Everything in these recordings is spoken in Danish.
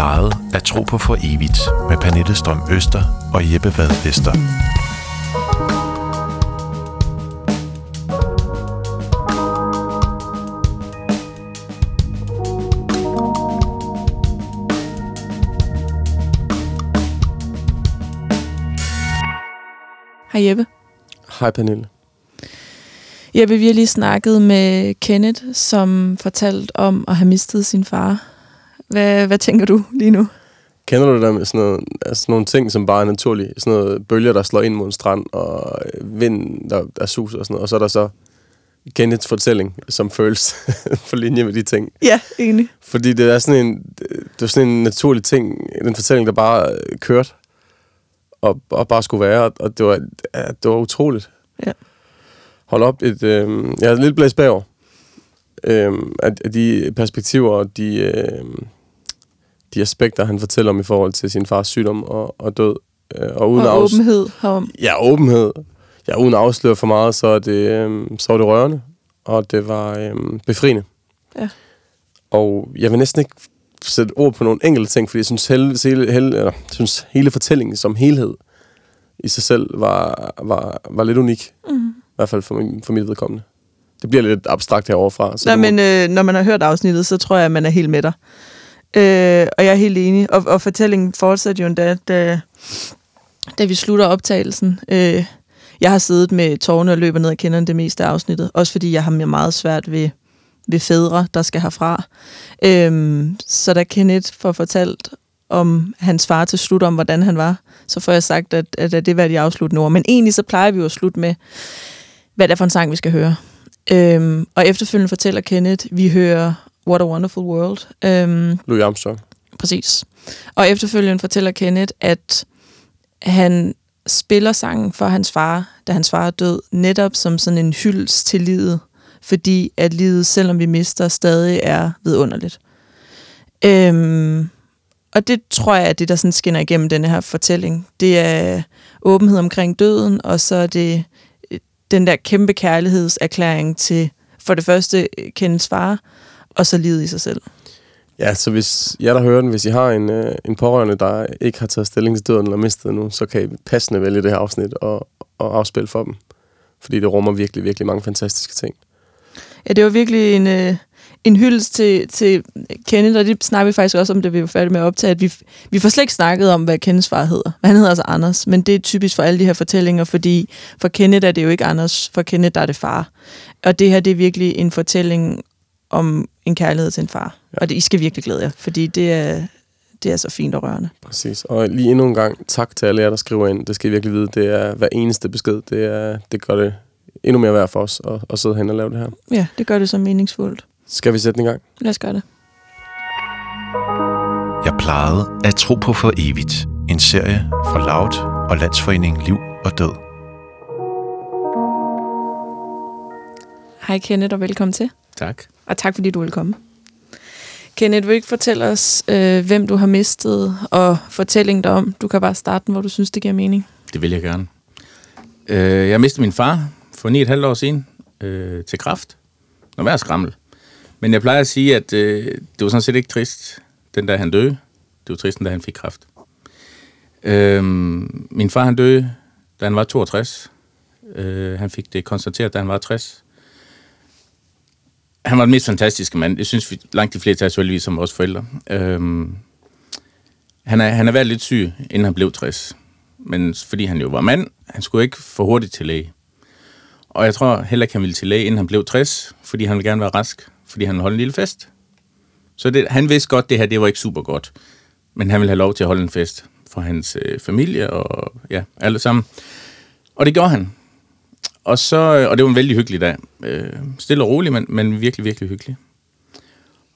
plejede at tro på for evigt med Pernille Strøm Øster og Jeppe Vad Vester. Hej Jeppe. Hej Pernille. Jeppe, vi har lige snakket med Kenneth, som fortalt om at have mistet sin far. Hvad, hvad tænker du lige nu? Kender du det der med sådan, noget, altså nogle ting, som bare er naturlige? Sådan noget bølger, der slår ind mod en strand, og vind, der, der suser og sådan noget. Og så er der så Kenneths fortælling, som føles på linje med de ting. Ja, enig. Fordi det er sådan en, det er sådan en naturlig ting, den fortælling, der bare kørte og, og bare skulle være, og det var, ja, det var utroligt. Ja. Hold op, et, øh, jeg er lidt blæst bagover øh, af, af de perspektiver og de, øh, de aspekter, han fortæller om i forhold til sin fars sygdom og, og død. Øh, og uden og åbenhed herom. Ja, åbenhed. Ja, uden at afsløre for meget, så er det, øh, så var det rørende, og det var øh, befriende. Ja. Og jeg vil næsten ikke sætte ord på nogle enkelte ting, fordi jeg synes, hele, hele, hele, eller, jeg synes hele fortællingen som helhed i sig selv var, var, var lidt unik. Mm. I hvert fald for, min, for mit vedkommende. Det bliver lidt abstrakt heroverfra. Så Nej, men øh, når man har hørt afsnittet, så tror jeg, at man er helt med dig. Øh, og jeg er helt enig. Og, og fortællingen fortsætter jo endda, da, da vi slutter optagelsen. Øh, jeg har siddet med tårne og løber ned og kender det meste af afsnittet. Også fordi jeg har meget svært ved ved fædre, der skal herfra. Øh, så da Kenneth får fortalt om hans far til slut, om hvordan han var, så får jeg sagt, at, at, at det var de afsluttende ord. Men egentlig så plejer vi jo at slutte med, hvad det er for en sang, vi skal høre. Øhm, og efterfølgende fortæller Kenneth, vi hører What a Wonderful World. Øhm, Louis Armstrong. Præcis. Og efterfølgende fortæller Kenneth, at han spiller sangen for hans far, da hans far er død, netop som sådan en hyldest til livet fordi at livet, selvom vi mister, stadig er vidunderligt. Øhm, og det tror jeg er det, der sådan skinner igennem denne her fortælling. Det er åbenhed omkring døden, og så er det øh, den der kæmpe kærlighedserklæring til for det første Kenneths far, og så livet i sig selv. Ja, så hvis jeg der hører den, hvis I har en, øh, en pårørende, der ikke har taget stilling til døden eller mistet nu, så kan I passende vælge det her afsnit og, og afspille for dem. Fordi det rummer virkelig, virkelig mange fantastiske ting. Ja, det var virkelig en, øh, en hyldest til, til Kenneth, og det snakker vi faktisk også om, da vi var færdige med at optage, at vi, vi får slet ikke snakket om, hvad Kenneths far hedder. Han hedder altså Anders, men det er typisk for alle de her fortællinger, fordi for Kenneth er det jo ikke Anders, for Kenneth der er det far. Og det her, det er virkelig en fortælling om en kærlighed til en far. Ja. Og det, I skal virkelig glæde jer, fordi det er, det er så fint og rørende. Præcis. Og lige endnu en gang, tak til alle jer, der skriver ind. Det skal I virkelig vide. Det er hver eneste besked. Det, er, det gør det endnu mere værd for os at, at sidde hen og lave det her. Ja, det gør det så meningsfuldt. Skal vi sætte den i gang? Lad os gøre det. Jeg plejede at tro på for evigt. En serie fra Loud og Landsforening Liv og Død. Hej Kenneth, og velkommen til. Tak. Og tak fordi du vil komme. Kenneth, vil du ikke fortælle os, øh, hvem du har mistet, og fortællingen derom? Du kan bare starte den, hvor du synes, det giver mening. Det vil jeg gerne. Øh, jeg mistede min far for 9,5 år siden øh, til kraft. Nå, vær skrammel. Men jeg plejer at sige, at øh, det var sådan set ikke trist, den dag han døde. Det var trist, den dag han fik kraft. Øh, min far han døde, da han var 62. Øh, han fik det konstateret, da han var 60. Han var den mest fantastiske mand. Det synes vi langt de fleste er som vores forældre. Øhm, han, er, han er været lidt syg, inden han blev 60. Men fordi han jo var mand, han skulle ikke for hurtigt til læge. Og jeg tror heller ikke, han ville til læge, inden han blev 60, fordi han ville gerne være rask, fordi han ville holde en lille fest. Så det, han vidste godt, det her det var ikke super godt. Men han ville have lov til at holde en fest for hans øh, familie og ja, alle sammen. Og det gjorde han. Og, så, øh, og det var en vældig hyggelig dag. Øh, stille og rolig, men, men virkelig, virkelig hyggelig.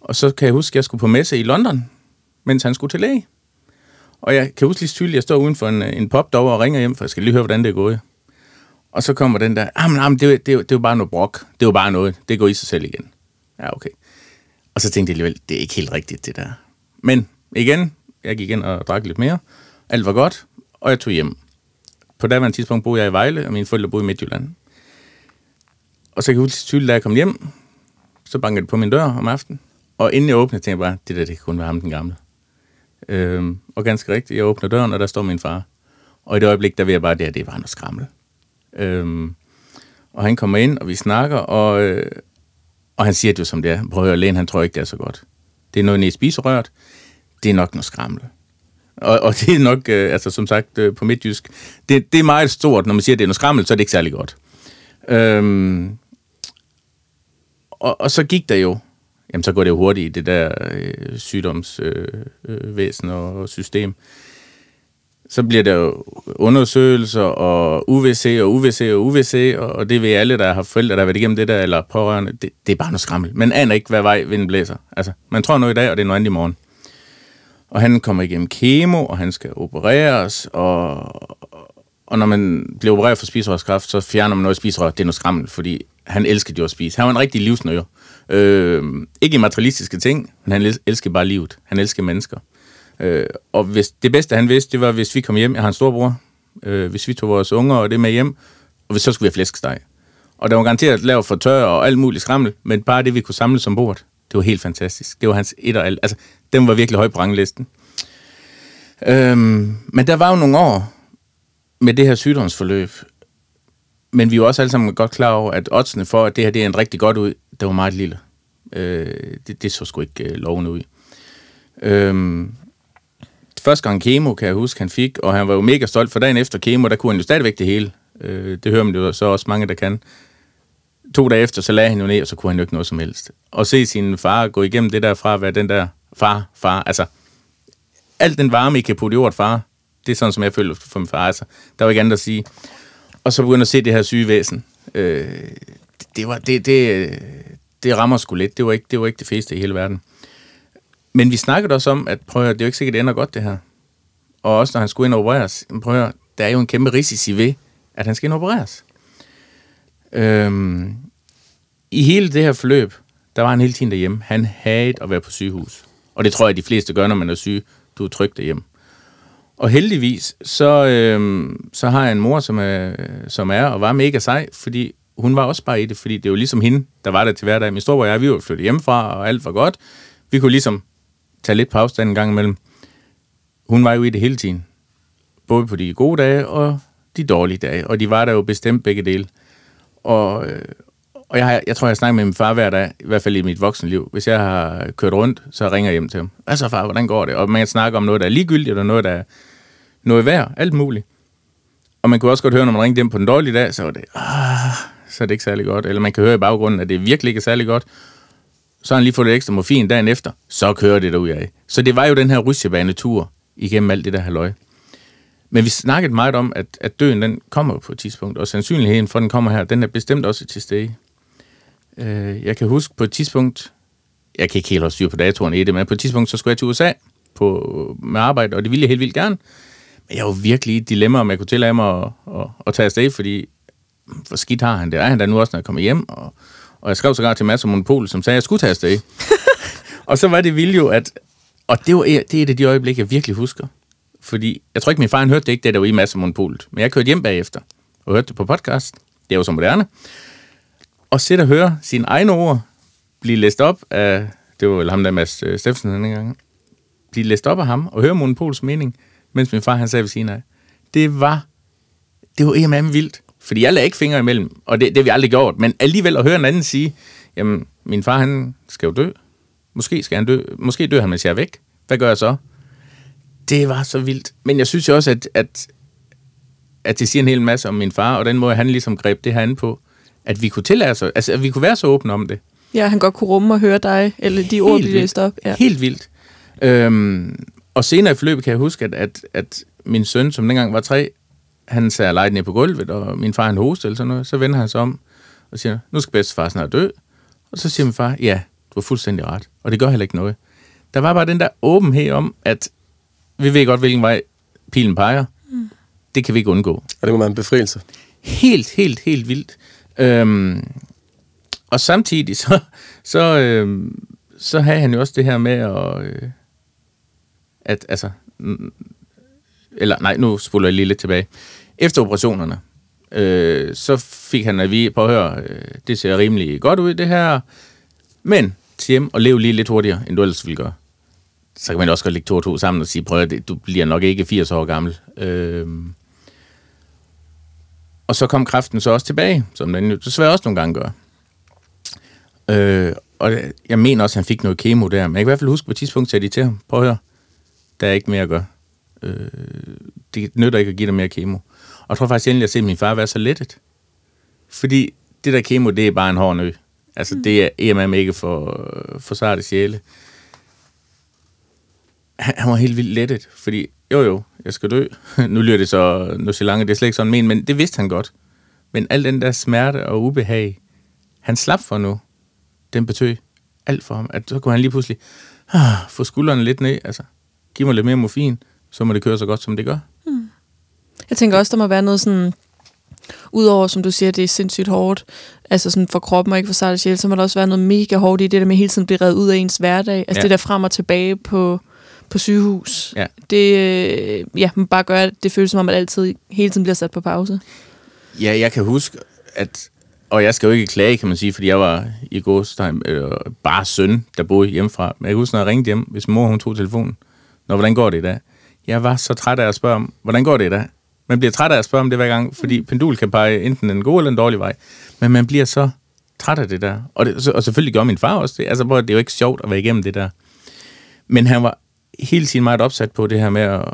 Og så kan jeg huske, at jeg skulle på messe i London, mens han skulle til læge. Og jeg kan huske lige tydeligt, at jeg står uden for en, øh, en pop derovre og ringer hjem, for jeg skal lige høre, hvordan det er gået. Og så kommer den der, ah, men, ah, men det, det, det, det bare noget brok. Det var bare noget. Det går i sig selv igen. Ja, okay. Og så tænkte jeg alligevel, det er ikke helt rigtigt, det der. Men igen, jeg gik ind og drak lidt mere. Alt var godt, og jeg tog hjem. På daværende tidspunkt boede jeg i Vejle, og mine forældre boede i Midtjylland. Og så kan jeg huske tydeligt, da jeg kom hjem, så bankede det på min dør om aftenen. Og inden jeg åbnede, tænkte jeg bare, det der, det kunne kun være ham den gamle. Øhm, og ganske rigtigt, jeg åbner døren, og der står min far. Og i det øjeblik, der ved jeg bare, det, det var noget skrammel. Øhm, og han kommer ind, og vi snakker, og, øh, og han siger det jo som det er. Prøv at høre, lægen, han tror ikke, det er så godt. Det er noget nede i spiserøret. Det er nok noget skrammel. Og, og det er nok, øh, altså som sagt øh, på midtjysk, det, det er meget stort, når man siger, at det er noget skrammel, så er det ikke særlig godt. Øhm, og, og så gik der jo, jamen så går det jo hurtigt i det der øh, sygdomsvæsen øh, øh, og system. Så bliver der jo undersøgelser og UVC og UVC og UVC, og, og det ved alle, der har forældre, der har været igennem det der, eller pårørende, det, det er bare noget skrammel. Man aner ikke, hvad vej vinden blæser. Altså, man tror noget i dag, og det er noget andet i morgen. Og han kommer igennem kemo, og han skal opereres, og, og når man bliver opereret for spiserørskræft, så fjerner man noget spiserør. Det er noget skrammel, fordi han elskede jo at spise. Han var en rigtig livsnøjer. Øh, ikke i materialistiske ting, men han elskede bare livet. Han elskede mennesker. Øh, og hvis, det bedste, han vidste, det var, hvis vi kom hjem, jeg har en storbror, øh, hvis vi tog vores unger og det med hjem, og hvis så skulle vi have flæskesteg. Og der var garanteret lavet for tør og alt muligt skrammel, men bare det, vi kunne samle som bord, det var helt fantastisk. Det var hans et og alt. Altså, den var virkelig høj på ranglisten. Øhm, men der var jo nogle år med det her sygdomsforløb, men vi er jo også alle sammen godt klar over, at oddsene for, at det her det er en rigtig godt ud, det var meget lille. Øh, det, det så sgu ikke øh, lovende ud. Øhm, første gang kemo, kan jeg huske, han fik, og han var jo mega stolt, for dagen efter kemo, der kunne han jo stadigvæk det hele. Øh, det hører man jo så også mange, der kan. To dage efter, så lagde han jo ned, og så kunne han jo ikke noget som helst. Og se sin far gå igennem det der fra at være den der far, far, altså alt den varme, I kan putte i ordet far, det er sådan, som jeg føler for min far. Altså, der var ikke andet at sige. Og så begyndte at se det her syge væsen. Øh, det, det, var, det, det, det rammer sgu lidt. Det var, ikke, det var ikke det fedeste i hele verden. Men vi snakkede også om, at prøv at, det er jo ikke sikkert, det ender godt, det her. Og også når han skulle ind og opereres, prøv at, der er jo en kæmpe risici ved, at han skal ind og opereres. Øhm, I hele det her forløb, der var han hele tiden derhjemme. Han havde at være på sygehus. Og det tror jeg, de fleste gør, når man er syg. Du er tryg derhjemme. Og heldigvis, så, øhm, så har jeg en mor, som er, som er og var mega sej, fordi hun var også bare i det, fordi det er jo ligesom hende, der var der til hverdag. Min storebror og jeg, vi var flyttet hjemmefra, og alt var godt. Vi kunne ligesom tage lidt pause den gang imellem. Hun var jo i det hele tiden. Både på de gode dage og de dårlige dage. Og de var der jo bestemt begge dele. Og, øh, og jeg, har, jeg tror, jeg snakker med min far hver dag, i hvert fald i mit voksenliv. Hvis jeg har kørt rundt, så ringer jeg hjem til ham. Hvad så far, hvordan går det? Og man kan snakke om noget, der er ligegyldigt, og noget, der er noget værd, alt muligt. Og man kunne også godt høre, når man ringte hjem på den dårlige dag, så var det, ah, så er det ikke særlig godt. Eller man kan høre i baggrunden, at det virkelig ikke er særlig godt. Så har han lige fået lidt ekstra morfin dagen efter, så kører det derud af. Så det var jo den her rutsjebanetur igennem alt det der halløj. Men vi snakkede meget om, at, at døden den kommer på et tidspunkt, og sandsynligheden for, at den kommer her, den er bestemt også til stede. Øh, jeg kan huske på et tidspunkt, jeg kan ikke helt holde styr på datoren i det, men på et tidspunkt, så skulle jeg til USA på, med arbejde, og det ville jeg helt vildt gerne. Men jeg var virkelig i et dilemma, om jeg kunne tillade mig at, at, at tage afsted, fordi hvor skidt har han det? Er han der nu også, når jeg kommer hjem? Og, og jeg skrev sågar til Mads Monopol, som sagde, at jeg skulle tage afsted. og så var det vildt jo, at... Og det, var, det er et af de øjeblikke, jeg virkelig husker. Fordi jeg tror ikke, min far han hørte det ikke, det der var i Mads Monopolet. Men jeg kørte hjem bagefter og hørte det på podcast. Det er jo så moderne og sidde og høre sine egne ord blive læst op af, det var vel ham der Mads øh, Steffensen den gang, blive læst op af ham og høre Monopols mening, mens min far han sagde ved siden af. Det var, det var med vildt. Fordi jeg lagde ikke fingre imellem, og det, det har vi aldrig gjort. Men alligevel at høre en anden sige, jamen, min far han skal jo dø. Måske skal han dø. Måske dør han, mens jeg er væk. Hvad gør jeg så? Det var så vildt. Men jeg synes jo også, at, at, at det siger en hel masse om min far, og den måde, han ligesom greb det her an på at vi kunne tillade os, altså at vi kunne være så åbne om det. Ja, han godt kunne rumme og høre dig, eller de ord, de læste op. Ja. Helt vildt. Øhm, og senere i forløbet kan jeg huske, at, at, at min søn, som dengang var tre, han sagde leget ned på gulvet, og min far han hoste eller sådan noget, så vender han sig om og siger, nu skal bedstefar snart dø. Og så siger min far, ja, du har fuldstændig ret, og det gør heller ikke noget. Der var bare den der åbenhed om, at vi ved godt, hvilken vej pilen peger. Mm. Det kan vi ikke undgå. Og det må være en befrielse. Helt, helt, helt vildt. Øhm, og samtidig så, så, øhm, så havde han jo også det her med at, øh, at altså, eller nej, nu spoler jeg lige lidt tilbage. Efter operationerne, øh, så fik han at vi på at høre, øh, det ser rimelig godt ud det her, men til hjem og leve lige lidt hurtigere, end du ellers ville gøre. Så kan man også godt lægge to og to sammen og sige, prøv at du bliver nok ikke 80 år gammel. Øh, og så kom kræften så også tilbage, som den jo desværre også nogle gange gør. Øh, og jeg mener også, at han fik noget kemo der, men jeg kan i hvert fald huske, på et tidspunkt sagde de til ham, prøv at høre, der er ikke mere at gøre. Øh, det nytter ikke at give dig mere kemo. Og jeg tror faktisk endelig, at se min far være så lettet. Fordi det der kemo, det er bare en hård nø. Altså, mm. det er EMM ikke for, for sarte sjæle. Han, han var helt vildt lettet, fordi jo jo, jeg skal dø. nu lyder det så nu så langt, det er slet ikke sådan men, men det vidste han godt. Men al den der smerte og ubehag, han slap for nu, den betød alt for ham. At så kunne han lige pludselig ah, få skuldrene lidt ned, altså giv mig lidt mere morfin, så må det køre så godt, som det gør. Hmm. Jeg tænker også, der må være noget sådan, udover som du siger, det er sindssygt hårdt, altså sådan for kroppen og ikke for sart sjæl, så må der også være noget mega hårdt i det der med hele tiden at blive reddet ud af ens hverdag. Altså ja. det der frem og tilbage på, på sygehus. Ja. Det øh, ja, man bare gør, det føles som om, at altid hele tiden bliver sat på pause. Ja, jeg kan huske, at og jeg skal jo ikke klage, kan man sige, fordi jeg var i gåstegn øh, bare søn, der boede hjemmefra. Men jeg kan huske, når jeg ringte hjem, hvis mor hun tog telefonen, når hvordan går det i dag? Jeg var så træt af at spørge om, hvordan går det i dag? Man bliver træt af at spørge om det hver gang, fordi mm. pendul kan pege enten en god eller en dårlig vej. Men man bliver så træt af det der. Og, det, og selvfølgelig gør min far også det. Altså, det er jo ikke sjovt at være igennem det der. Men han var hele tiden meget opsat på det her med at,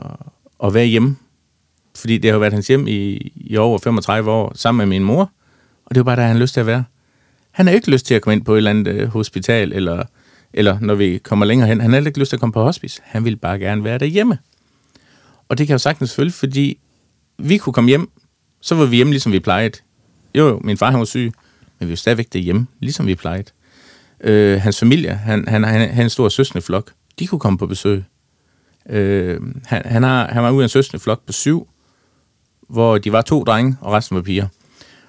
at være hjemme. Fordi det har været hans hjem i, i over 35 år, sammen med min mor. Og det var bare der, han har lyst til at være. Han har ikke lyst til at komme ind på et eller andet øh, hospital, eller, eller når vi kommer længere hen. Han har ikke lyst til at komme på hospice. Han vil bare gerne være derhjemme. Og det kan jeg jo sagtens følge, fordi vi kunne komme hjem, så var vi hjemme, ligesom vi plejede. Jo, jo, min far han var syg, men vi var stadigvæk derhjemme, ligesom vi plejede. Øh, hans familie, han, han, han, han en stor søsne flok, de kunne komme på besøg. Øh, han, han, har, han var ude af en søsne flok på syv, hvor de var to drenge, og resten var piger.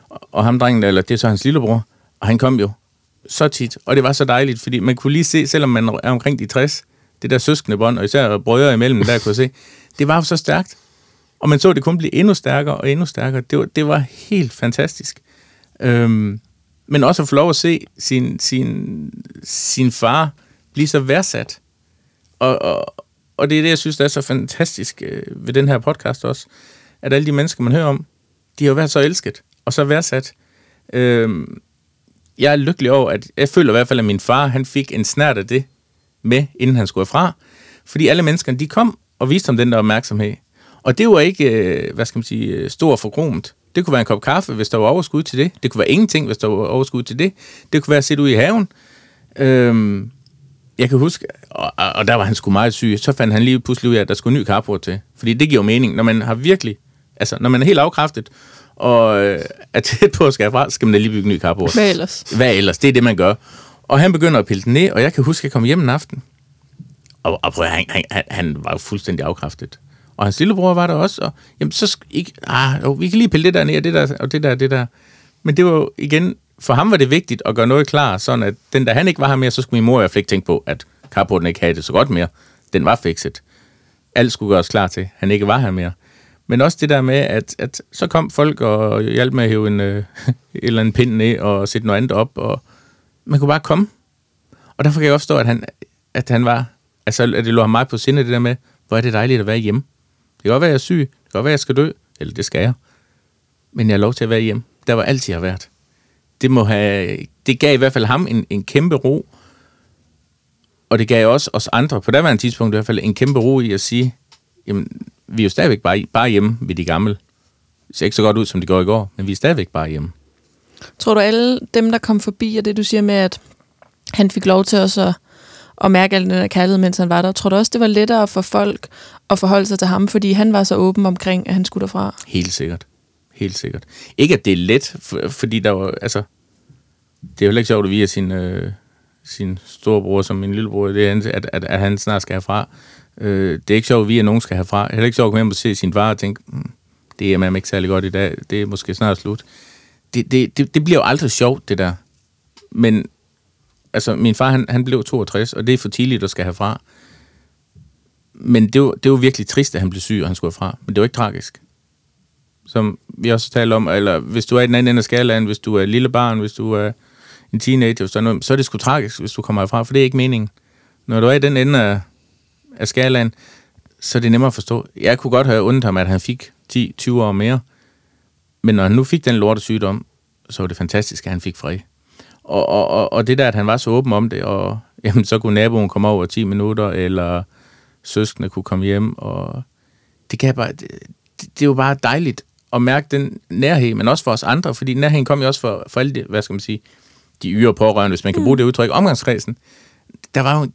Og ham drengen, eller det er så hans lillebror, og han kom jo så tit, og det var så dejligt, fordi man kunne lige se, selvom man er omkring de 60, det der søskende bånd, og især brødre imellem, der kunne se, det var jo så stærkt. Og man så det kun blive endnu stærkere og endnu stærkere. Det var, det var helt fantastisk. Øhm, men også at få lov at se sin, sin, sin far blive så værdsat. Og, og, og det er det, jeg synes, der er så fantastisk øh, ved den her podcast også. At alle de mennesker, man hører om, de har jo været så elsket og så værdsat. Øh, jeg er lykkelig over, at jeg føler i hvert fald, at min far, han fik en snært af det med, inden han skulle fra. Fordi alle menneskerne, de kom og viste ham den der opmærksomhed. Og det var ikke, øh, hvad skal man sige, øh, stor forkromt. Det kunne være en kop kaffe, hvis der var overskud til det. Det kunne være ingenting, hvis der var overskud til det. Det kunne være at sidde ude i haven. Øhm, jeg kan huske, og, og der var han sgu meget syg, så fandt han lige pludselig ud af, at der skulle en ny carport til. Fordi det giver mening, når man har virkelig, altså når man er helt afkræftet, og øh, er tæt på at skal fra, skal man da lige bygge en ny carport. Hvad ellers? Hvad ellers? Det er det, man gør. Og han begynder at pille den ned, og jeg kan huske, at jeg kom hjem en aften. Og, og prøv, han, han, han var jo fuldstændig afkræftet. Og hans lillebror var der også, og jamen, så ikke, ah, jo, vi kan lige pille det der ned, og det der, og det der, det der. Men det var jo igen, for ham var det vigtigt at gøre noget klar, sådan at den der han ikke var her mere, så skulle min mor i hvert fald ikke tænke på, at carporten ikke havde det så godt mere. Den var fikset. Alt skulle gøres klar til, han ikke var her mere. Men også det der med, at, at så kom folk og hjalp med at hæve en, øh, eller en pind ned og sætte noget andet op, og man kunne bare komme. Og derfor kan jeg også stå, at han, at han var, altså at det lå ham meget på sinde, det der med, hvor er det dejligt at være hjemme. Det kan godt være, at jeg er syg, det kan godt være, at jeg skal dø, eller det skal jeg. Men jeg har lov til at være hjemme. Der var altid jeg har været. Det, må have, det gav i hvert fald ham en, en kæmpe ro, og det gav også os andre, på daværende tidspunkt i hvert fald, en kæmpe ro i at sige, jamen, vi er jo stadigvæk bare, bare hjemme ved de gamle. Det ser ikke så godt ud, som det går i går, men vi er stadigvæk bare hjemme. Tror du, alle dem, der kom forbi, og det du siger med, at han fik lov til os at, at mærke al den der kærlighed, mens han var der, tror du også, det var lettere for folk at forholde sig til ham, fordi han var så åben omkring, at han skulle derfra? Helt sikkert. Helt sikkert. Ikke, at det er let, fordi der var, altså, det er jo ikke sjovt at vise sin, øh, sin storebror som min lillebror, det er, at, at, at han snart skal herfra. Øh, det er ikke sjovt, at vi at nogen skal herfra. Det er ikke sjovt at komme hjem og se sin far og tænke, mm, det er man ikke særlig godt i dag, det er måske snart slut. Det, det, det, det bliver jo aldrig sjovt, det der. Men altså, min far, han, han blev 62, og det er for tidligt at skal herfra. Men det var, det var virkelig trist, at han blev syg, og han skulle herfra. Men det var ikke tragisk. Som vi også taler om, eller hvis du er i den anden ende af skalaen, hvis du er et lille barn, hvis du er en teenager, så noget, så er det sgu tragisk, hvis du kommer herfra, for det er ikke meningen. Når du er i den ende af af skalaen, så er det nemmere at forstå. Jeg kunne godt have undret ham, at han fik 10-20 år mere, men når han nu fik den lorte sygdom, så var det fantastisk, at han fik fred. Og, og, og, og det der, at han var så åben om det, og jamen, så kunne naboen komme over 10 minutter, eller søskende kunne komme hjem, og det, kan bare, det, det er jo bare dejligt at mærke den nærhed, men også for os andre, fordi nærheden kom jo også for, for alle de, hvad skal man sige, de yre pårørende, hvis man kan bruge det udtryk, omgangskredsen. Der var jo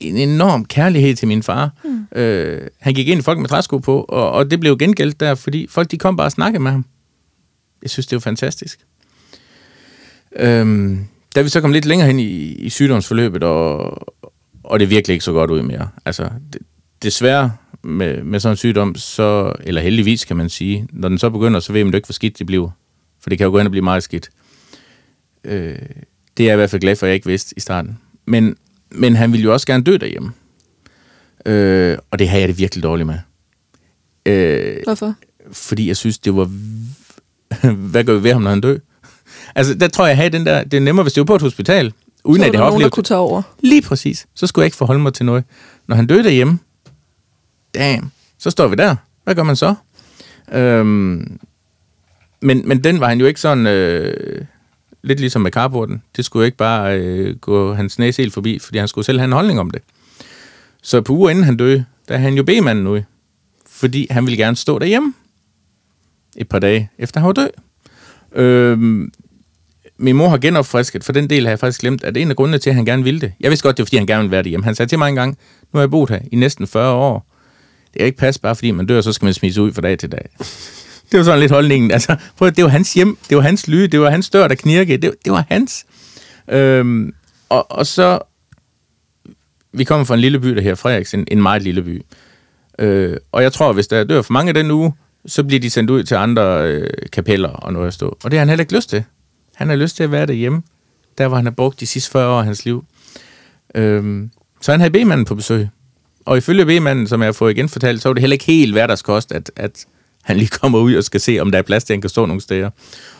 en enorm kærlighed til min far. Mm. Øh, han gik ind i folk med træsko på, og, og det blev gengældt der, fordi folk de kom bare og snakkede med ham. Jeg synes, det var fantastisk. Øhm, da vi så kom lidt længere hen i, i sygdomsforløbet, og, og det virkelig ikke så godt ud mere. Altså, det, desværre med, med sådan en sygdom, så, eller heldigvis kan man sige, når den så begynder, så ved man jo ikke, hvor skidt det bliver. For det kan jo gå hen og blive meget skidt. Øh, det er jeg i hvert fald glad for, at jeg ikke vidste i starten. Men, men han ville jo også gerne dø derhjemme. Øh, og det havde jeg det virkelig dårligt med. Øh, Hvorfor? Fordi jeg synes, det var... Hvad gør vi ved ham, når han dør? Altså, der tror jeg, jeg den der... Det er nemmere, hvis det var på et hospital, uden så at det har oplevet... kunne tage over. Lige præcis. Så skulle jeg ikke forholde mig til noget. Når han døde derhjemme, damn, så står vi der. Hvad gør man så? Øhm, men, men den var han jo ikke sådan... Øh, lidt ligesom med carporten. Det skulle jo ikke bare øh, gå hans næse helt forbi, fordi han skulle selv have en holdning om det. Så på uger inden han døde, der er han jo B-manden nu. Fordi han ville gerne stå derhjemme et par dage efter han var død. Øhm, min mor har genopfrisket, for den del har jeg faktisk glemt, at det er en af grundene til, at han gerne ville det. Jeg vidste godt, det var, fordi han gerne ville være derhjemme. Han sagde til mig en gang, nu har jeg boet her i næsten 40 år. Det kan ikke passe, bare fordi man dør, så skal man smise ud fra dag til dag. Det var sådan lidt holdningen. Altså, prøv, det var hans hjem, det var hans lyde, det var hans dør, der knirkede, det, det var hans. Øhm, og, og så, vi kommer fra en lille by, der her Frederiks, en, en meget lille by. Øh, og jeg tror, hvis der dør for mange den uge, så bliver de sendt ud til andre øh, kapeller og noget at stå. Og det har han heller ikke lyst til. Han har lyst til at være derhjemme, der hvor han har brugt de sidste 40 år af hans liv. Øhm, så han havde B-manden på besøg. Og ifølge B-manden, som jeg har fået igen fortalt, så var det heller ikke helt hverdagskost, at, at han lige kommer ud og skal se, om der er plads til, at han kan stå nogle steder.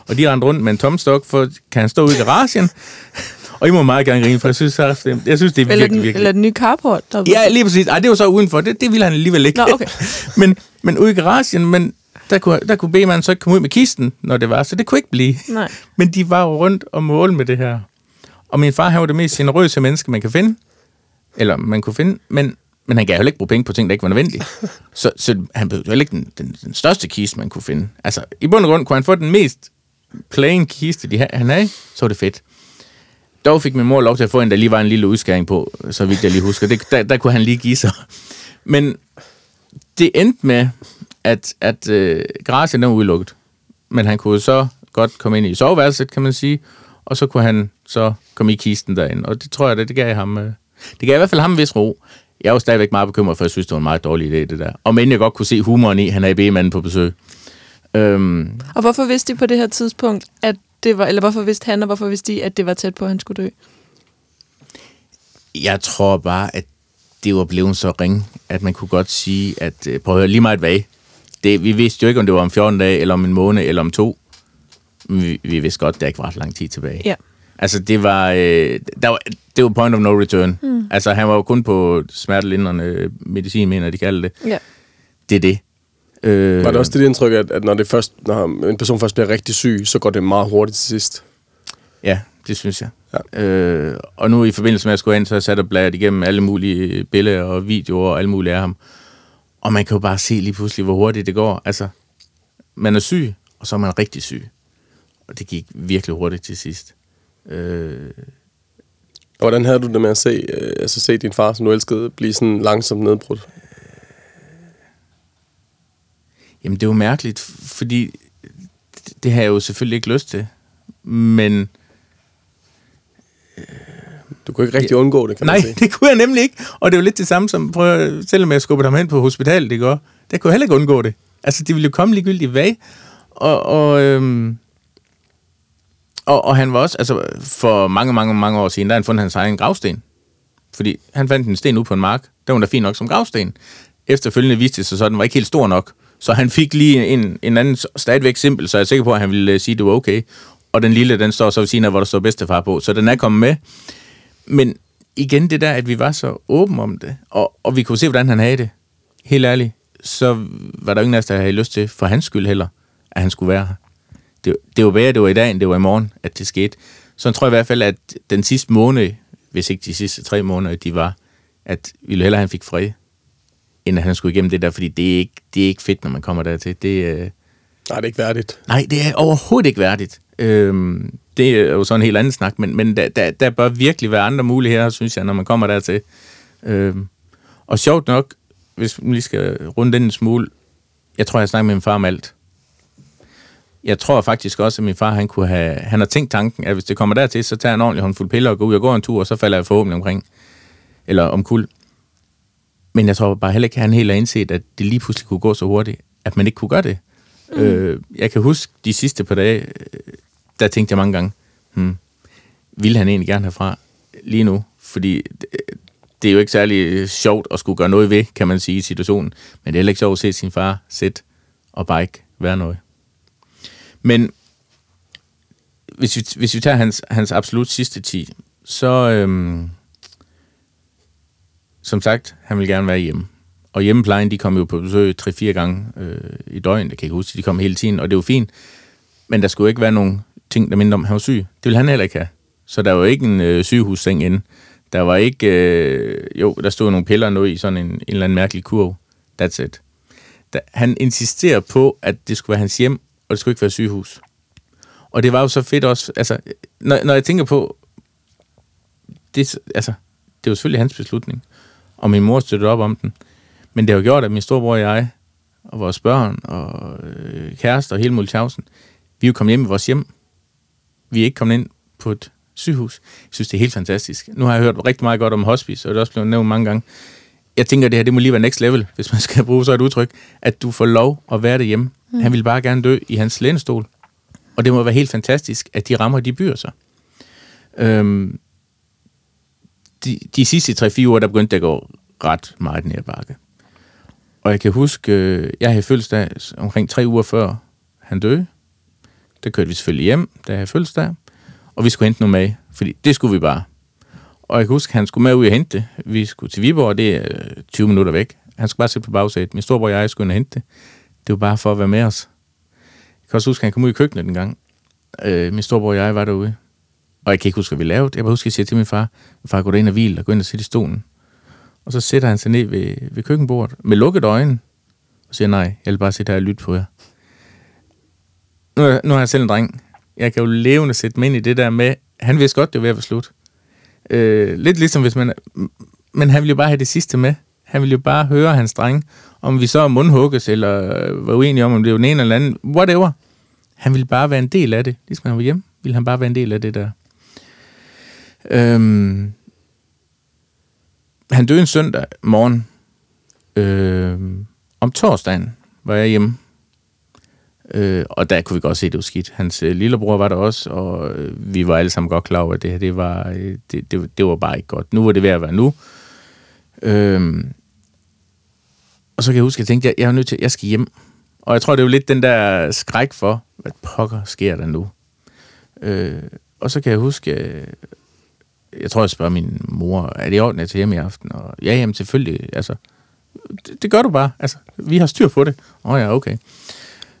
Og de rendte rundt med en tomstok, for kan han stå ude i garagen? og I må meget gerne grine, for jeg synes, jeg synes det er eller virkelig, den, virkelig... Eller den nye carport. Der ja, lige præcis. Ej, det var så udenfor. Det, det ville han alligevel ikke. Nå, okay. men, men ude i garagen, men der kunne, der kunne B-manden så ikke komme ud med kisten, når det var. Så det kunne ikke blive. Nej. Men de var jo rundt og måle med det her. Og min far, han var det mest generøse menneske, man kan finde. Eller man kunne finde. Men men han gav heller ikke bruge penge på ting, der ikke var nødvendige. så, så han blev heller ikke den, den, den største kiste, man kunne finde. Altså, i bund og grund kunne han få den mest plain kiste, de, han havde, så var det fedt. Dog fik min mor lov til at få en, der lige var en lille udskæring på, så vidt jeg lige husker. Det, der, der kunne han lige give sig. Men det endte med, at, at øh, garagen var udelukket. Men han kunne så godt komme ind i soveværelset, kan man sige, og så kunne han så komme i kisten derinde. Og det tror jeg, det, det gav ham... Øh, det gav i hvert fald ham en vis ro jeg er jo stadigvæk meget bekymret, for jeg synes, det var en meget dårlig idé, det der. Og men jeg godt kunne se humoren i, han er B-manden på besøg. Øhm. Og hvorfor vidste de på det her tidspunkt, at det var, eller hvorfor vidste han, og hvorfor vidste de, at det var tæt på, at han skulle dø? Jeg tror bare, at det var blevet så ring, at man kunne godt sige, at øh, prøv at høre lige meget hvad. Det, vi vidste jo ikke, om det var om 14 dage, eller om en måned, eller om to. Men vi, vi vidste godt, at der ikke var ret lang tid tilbage. Ja. Altså, det var, øh, der var, det var point of no return. Mm. Altså, han var jo kun på smertelindrende medicin, mener de kalder det. Ja. Det er det. Øh, var det også det indtryk, at, at når, det først, når en person først bliver rigtig syg, så går det meget hurtigt til sidst? Ja, det synes jeg. Ja. Øh, og nu i forbindelse med at jeg skulle ind, så har jeg sat og bladret igennem alle mulige billeder og videoer og alle mulige af ham. Og man kan jo bare se lige pludselig, hvor hurtigt det går. Altså, man er syg, og så er man rigtig syg. Og det gik virkelig hurtigt til sidst. Øh, og hvordan havde du det med at se, øh, altså se din far, som du elskede, blive sådan langsomt nedbrudt? Jamen, det jo mærkeligt, fordi det, det har jeg jo selvfølgelig ikke lyst til. Men... Øh, du kunne ikke rigtig undgå det, kan Nej, man sige. det kunne jeg nemlig ikke. Og det er jo lidt det samme som, prøv, selvom jeg skubbede ham hen på hospitalet, det går. Der kunne jeg heller ikke undgå det. Altså, det ville jo komme ligegyldigt væk. Og, og øhm, og, og han var også, altså for mange, mange, mange år siden, der han fundet hans egen gravsten. Fordi han fandt en sten ude på en mark. Den var da fint nok som gravsten. Efterfølgende viste det sig så, at den var ikke helt stor nok. Så han fik lige en, en anden, stadigvæk simpel, så jeg er sikker på, at han ville øh, sige, at det var okay. Og den lille, den står så ved siden af, hvor der står bedstefar på. Så den er kommet med. Men igen det der, at vi var så åbne om det, og, og vi kunne se, hvordan han havde det. Helt ærligt, så var der ingen af os, der havde lyst til, for hans skyld heller, at han skulle være her. Det, det var bedre, det var i dag, end det var i morgen, at det skete. Så tror jeg i hvert fald, at den sidste måned, hvis ikke de sidste tre måneder, de var, at vi ville hellere, han fik fred, end at han skulle igennem det der, fordi det er ikke, det er ikke fedt, når man kommer dertil. Det, øh, Nej, det er ikke værdigt. Nej, det er overhovedet ikke værdigt. Øhm, det er jo sådan en helt anden snak, men, men der, der, der bør virkelig være andre muligheder, synes jeg, når man kommer dertil. Øhm, og sjovt nok, hvis vi lige skal runde den en smule, jeg tror, jeg snakker med min far om alt. Jeg tror faktisk også, at min far, han kunne have, han har tænkt tanken, at hvis det kommer dertil, så tager han en ordentlig håndfuld piller og går ud og går en tur, og så falder jeg forhåbentlig omkring, eller omkuld. Men jeg tror bare heller ikke, at han helt har indset, at det lige pludselig kunne gå så hurtigt, at man ikke kunne gøre det. Mm. Øh, jeg kan huske de sidste par dage, øh, der tænkte jeg mange gange, hmm, vil han egentlig gerne herfra lige nu? Fordi det, det er jo ikke særlig sjovt at skulle gøre noget ved, kan man sige, i situationen. Men det er heller ikke sjovt at se sin far sætte og bare ikke være noget. Men hvis vi, hvis vi tager hans, hans absolut sidste 10, så øhm, som sagt, han vil gerne være hjemme. Og hjemmeplejen, de kom jo på besøg 3-4 gange øh, i døgnet, det kan jeg ikke huske, de kom hele tiden, og det var fint. Men der skulle ikke være nogen ting, der mindre om, at han var syg. Det ville han heller ikke have. Så der var ikke en øh, sygehusseng inde. Der var ikke, øh, jo, der stod nogle piller nu i sådan en, en eller anden mærkelig kurv. That's it. Da, han insisterer på, at det skulle være hans hjem, og det skulle ikke være sygehus. Og det var jo så fedt også, altså, når, når jeg tænker på, det, altså, det var selvfølgelig hans beslutning, og min mor støttede op om den. Men det har jo gjort, at min storebror og jeg, og vores børn, og øh, kærester, og hele Mulchausen, vi er jo kommet hjem i vores hjem. Vi er ikke kommet ind på et sygehus. Jeg synes, det er helt fantastisk. Nu har jeg hørt rigtig meget godt om hospice, og det er også blevet nævnt mange gange. Jeg tænker, det her det må lige være next level, hvis man skal bruge så et udtryk, at du får lov at være derhjemme. Mm. Han vil bare gerne dø i hans lænestol. Og det må være helt fantastisk, at de rammer, de byer sig. Øhm, de, de sidste 3-4 uger, der begyndte det at gå ret meget ned ad bakke. Og jeg kan huske, øh, jeg havde fødselsdag omkring tre uger før han døde. Der kørte vi selvfølgelig hjem, da jeg havde fødselsdag. Og vi skulle hente noget med, fordi det skulle vi bare. Og jeg kan huske, han skulle med ud og hente det. Vi skulle til Viborg, og det er øh, 20 minutter væk. Han skulle bare sidde på bagsædet. Min storebror og jeg skulle ind og hente det. Det var bare for at være med os. Jeg kan også huske, at han kom ud i køkkenet en gang. Øh, min storebror og jeg var derude. Og jeg kan ikke huske, hvad vi lavede. Jeg bare huske, at jeg siger til min far, min far, gå ind og hvile og gå ind og sidde i stolen. Og så sætter han sig ned ved, ved køkkenbordet med lukket øjne og siger, nej, jeg vil bare sidde her og lytte på jer. Nu er, nu er jeg selv en dreng. Jeg kan jo levende sætte mig ind i det der med, han vidste godt, det var ved at være slut. Øh, lidt ligesom hvis man... Men han ville jo bare have det sidste med. Han ville jo bare høre hans dreng, om vi så er mundhugges, eller øh, var uenige om, om det var den ene eller anden, whatever. Han ville bare være en del af det. Ligesom han var hjemme, ville han bare være en del af det der. Øhm, han døde en søndag morgen. Øhm, om torsdagen var jeg hjemme. Øh, og der kunne vi godt se, at det var skidt. Hans øh, lillebror var der også, og øh, vi var alle sammen godt klar over, at det her, det var, øh, det, det, det var bare ikke godt. Nu var det ved at være nu. Øh, og så kan jeg huske, at jeg tænkte, jeg, jeg er nødt til, jeg skal hjem. Og jeg tror, det er jo lidt den der skræk for, hvad pokker sker der nu? Øh, og så kan jeg huske, øh, jeg tror, jeg spørger min mor, er det i orden, at jeg hjem i aften? Og ja, jamen selvfølgelig, altså, det, det gør du bare. Altså, vi har styr på det. Åh oh, ja, okay.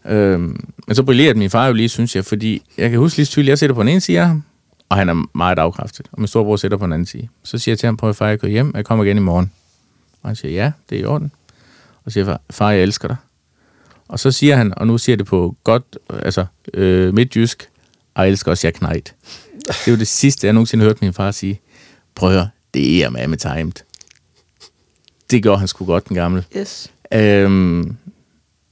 Øhm, men så brillerede min far jo lige, synes jeg, fordi jeg kan huske lige tydeligt, jeg sætter på den ene side af ham, og han er meget afkræftet, og min storebror sætter på den anden side. Så siger jeg til ham, prøv at far, jeg kører hjem, jeg kommer igen i morgen. Og han siger, ja, det er i orden. Og siger far, jeg elsker dig. Og så siger han, og nu siger det på godt, altså øh, midtjysk, jeg elsker også jeg knejt. Det var det sidste, jeg nogensinde hørte min far sige. Prøv at det er med med timed. Det gjorde han sgu godt, den gamle. Yes. Øhm,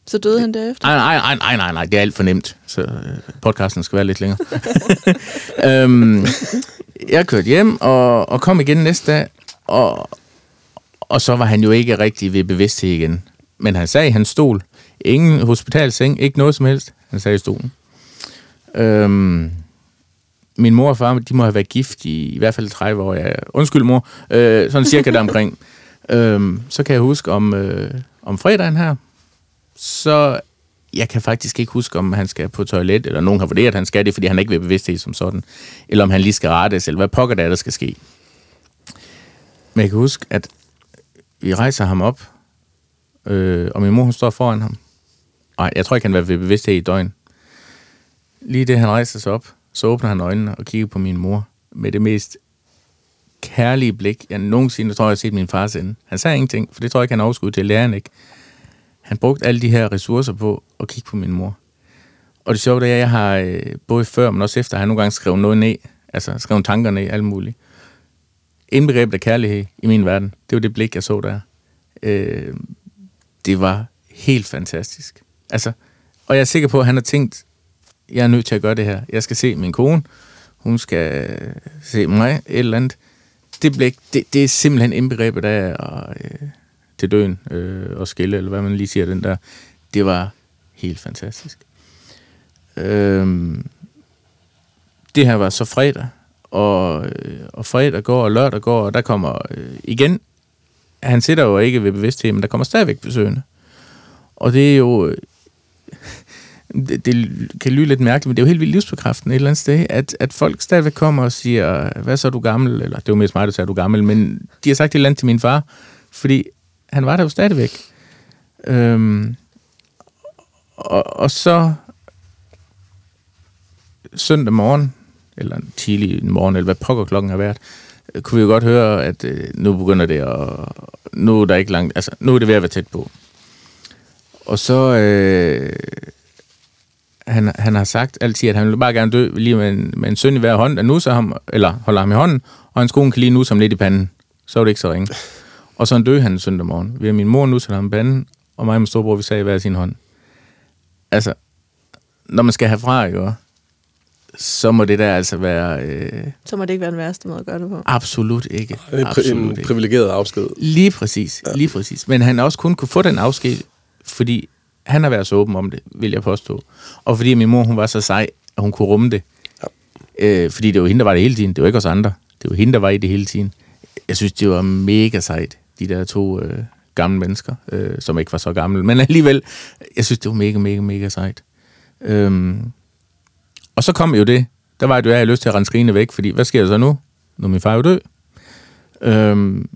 Så døde han derefter? Nej, nej, nej, nej, nej, nej, det er alt for nemt, så øh, podcasten skal være lidt længere. øhm, jeg kørte hjem og, og kom igen næste dag, og, og så var han jo ikke rigtig ved bevidsthed igen. Men han sagde i hans stol, ingen hospitalseng, ikke noget som helst, han sagde i stolen. Øhm, min mor og far, de må have været gift i, i hvert fald 30 år. Ja, undskyld mor, øh, sådan cirka der omkring. øhm, så kan jeg huske om, øh, om fredagen her, så jeg kan faktisk ikke huske, om han skal på toilet, eller nogen har vurderet, at han skal det, fordi han ikke vil bevidsthed som sådan, eller om han lige skal rettes, eller hvad pokker der, er, der skal ske. Men jeg kan huske, at vi rejser ham op, øh, og min mor hun står foran ham. Nej, jeg tror ikke, han var ved bevidsthed i døgn. Lige det, han rejser sig op, så åbner han øjnene og kigger på min mor med det mest kærlige blik, jeg nogensinde tror, jeg har set min far sende. Han sagde ingenting, for det tror jeg ikke, han overskud til læreren ikke. Han brugte alle de her ressourcer på at kigge på min mor. Og det sjove er, at jeg har øh, både før, men også efter, har jeg nogle gange skrevet noget ned, altså skrevet tanker ned, alt muligt. Indbegrebet af kærlighed i min verden, det var det blik, jeg så der. Øh, det var helt fantastisk. Altså, og jeg er sikker på, at han har tænkt, jeg er nødt til at gøre det her. Jeg skal se min kone, hun skal se mig, et eller andet. Det blik, det, det er simpelthen indbegrebet af og, øh, til døden øh, og skille, eller hvad man lige siger, den der. Det var helt fantastisk. Øh, det her var så fredag, og, øh, og fredag går, og lørdag går, og der kommer øh, igen, han sidder jo ikke ved bevidsthed, men der kommer stadigvæk besøgende. Og det er jo, øh, det, det kan lyde lidt mærkeligt, men det er jo helt vildt livsbekræftende et eller andet sted, at, at folk stadigvæk kommer og siger, hvad så er du gammel? Eller det var mest mig, der sagde, du gammel, men de har sagt et eller andet til min far, fordi han var der jo stadigvæk. Øhm, og, og så søndag morgen, eller tidlig morgen, eller hvad pokker klokken har været, øh, kunne vi jo godt høre, at øh, nu begynder det at... Nu er der ikke langt... Altså, nu er det ved at være tæt på. Og så... Øh, han, han har sagt altid, at han vil bare gerne dø lige med en, med en søn i hver hånd, der nusser ham, eller holder ham i hånden, og hans kone kan lige nusse ham lidt i panden. Så er det ikke så ringe. Og så døde han søndag morgen. Vi har min mor nusset ham i panden, og mig og min storebror, vi sagde hver sin hånd. Altså, når man skal have fra, ikke, så må det der altså være... Øh, Så må det ikke være den værste måde at gøre det på. absolut ikke. Det er pri- Absolut en ikke. privilegeret afsked. Lige præcis, ja. lige præcis. Men han også kun kunne få den afsked, fordi han har været så åben om det, vil jeg påstå. Og fordi min mor, hun var så sej, at hun kunne rumme det. Ja. Øh, fordi det var hende, der var det hele tiden. Det var ikke os andre. Det var hende, der var i det hele tiden. Jeg synes, det var mega sejt, de der to øh, gamle mennesker, øh, som ikke var så gamle. Men alligevel, jeg synes, det var mega, mega, mega sejt. Øhm, og så kom jo det. Der var det jo, jeg havde lyst til at rende skrigende væk, fordi hvad sker der så nu? Nu er min far jo død. Øhm,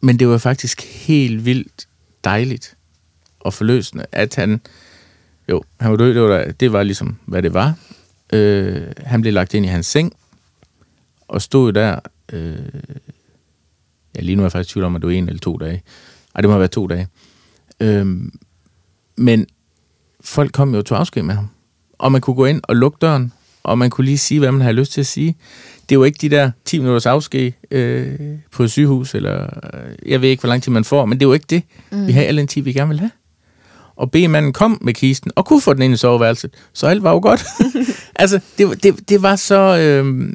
men det var faktisk helt vildt dejligt og forløsende, at han, jo, han var død, det var, det var ligesom, hvad det var. Øh, han blev lagt ind i hans seng, og stod der, øh, ja, lige nu er jeg faktisk i tvivl om, at det var en eller to dage. Ej, det må have været to dage. Øh, men folk kom jo til afsked med ham, og man kunne gå ind og lukke døren, og man kunne lige sige, hvad man havde lyst til at sige. Det var ikke de der 10 minutters afsked øh, på et sygehus, eller øh, jeg ved ikke, hvor lang tid man får, men det var ikke det. Mm. Vi havde alle den tid, vi gerne ville have. Og B-manden kom med kisten, og kunne få den ind i soveværelset, så alt var jo godt. altså, det, var- det, det var så... Øh,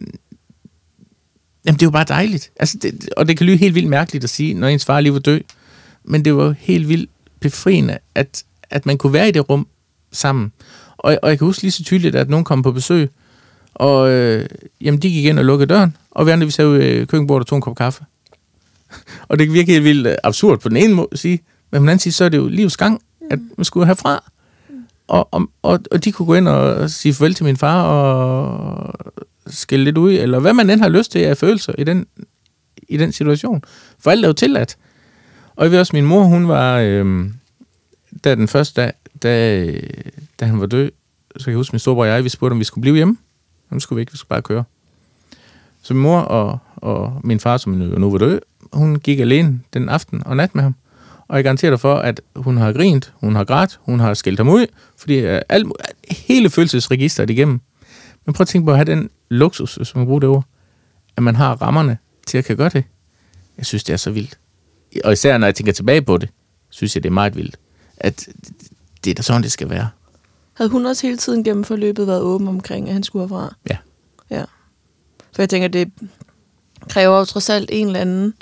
jamen, det var bare dejligt. Altså, det, og det kan lyde helt vildt mærkeligt at sige, når ens far lige var død, men det var helt vildt befriende, at, at man kunne være i det rum sammen. Og, og jeg kan huske lige så tydeligt, at nogen kom på besøg, og øh, jamen, de gik ind og lukkede døren, og vi andre, vi sad i køkkenbordet og tog en kop kaffe. og det virker helt vildt øh, absurd på den ene måde at sige, men på den anden side, så er det jo livets gang, at man skulle herfra. Og, og, og, og de kunne gå ind og sige farvel til min far, og skille lidt ud, eller hvad man end har lyst til af følelser i den, i den situation. For alt er jo tilladt. Og jeg ved også, min mor, hun var, øh, da den første dag, da, da han var død, så kan jeg huske, min storebror og jeg, vi spurgte, om vi skulle blive hjemme. Nu skulle vi ikke, vi skulle bare køre. Så min mor og, og min far, som nu nu var død, hun gik alene den aften og nat med ham. Og jeg garanterer dig for, at hun har grint, hun har grædt, hun har skældt ham ud, fordi øh, alt, hele følelsesregisteret igennem. Men prøv at tænke på at have den luksus, hvis man bruger det ord, at man har rammerne til at kan gøre det. Jeg synes, det er så vildt. Og især når jeg tænker tilbage på det, synes jeg, det er meget vildt. At det er da sådan, det skal være. Havde hun også hele tiden gennem forløbet været åben omkring, at han skulle herfra? Ja. Ja. For jeg tænker, det kræver jo trods alt en eller anden,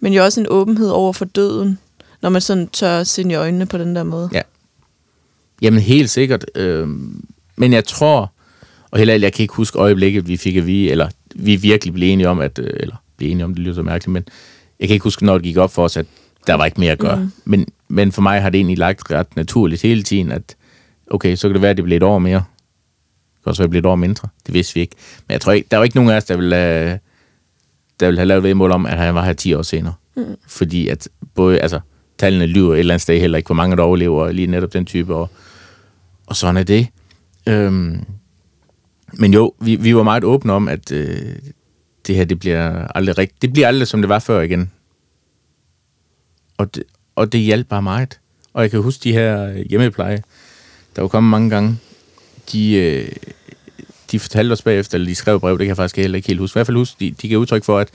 men jo også en åbenhed over for døden, når man sådan tør se i øjnene på den der måde. Ja. Jamen helt sikkert. Øh, men jeg tror, og heller jeg kan ikke huske øjeblikket, vi fik at vide, eller vi virkelig blev enige om, at, øh, eller blev enige om, det lyder så mærkeligt, men jeg kan ikke huske, når det gik op for os, at der var ikke mere at gøre. Mm. Men, men for mig har det egentlig lagt ret naturligt hele tiden, at okay, så kan det være, at det bliver et år mere. Det kan også være, at det bliver et år mindre. Det vidste vi ikke. Men jeg tror ikke, der er jo ikke nogen af os, der vil lade, der ville have lavet vedmål om, at han var her 10 år senere. Mm. Fordi at både, altså, tallene lyver et eller andet sted heller ikke, hvor mange der overlever lige netop den type, og, og sådan er det. Øhm, men jo, vi, vi var meget åbne om, at øh, det her, det bliver aldrig rigtigt. Det bliver aldrig, som det var før igen. Og det, og det hjalp bare meget. Og jeg kan huske de her øh, hjemmepleje, der var kommet mange gange, de, øh, de fortalte os bagefter, eller de skrev brev, det kan jeg faktisk heller ikke helt huske. I hvert fald huske, de, de gav udtryk for, at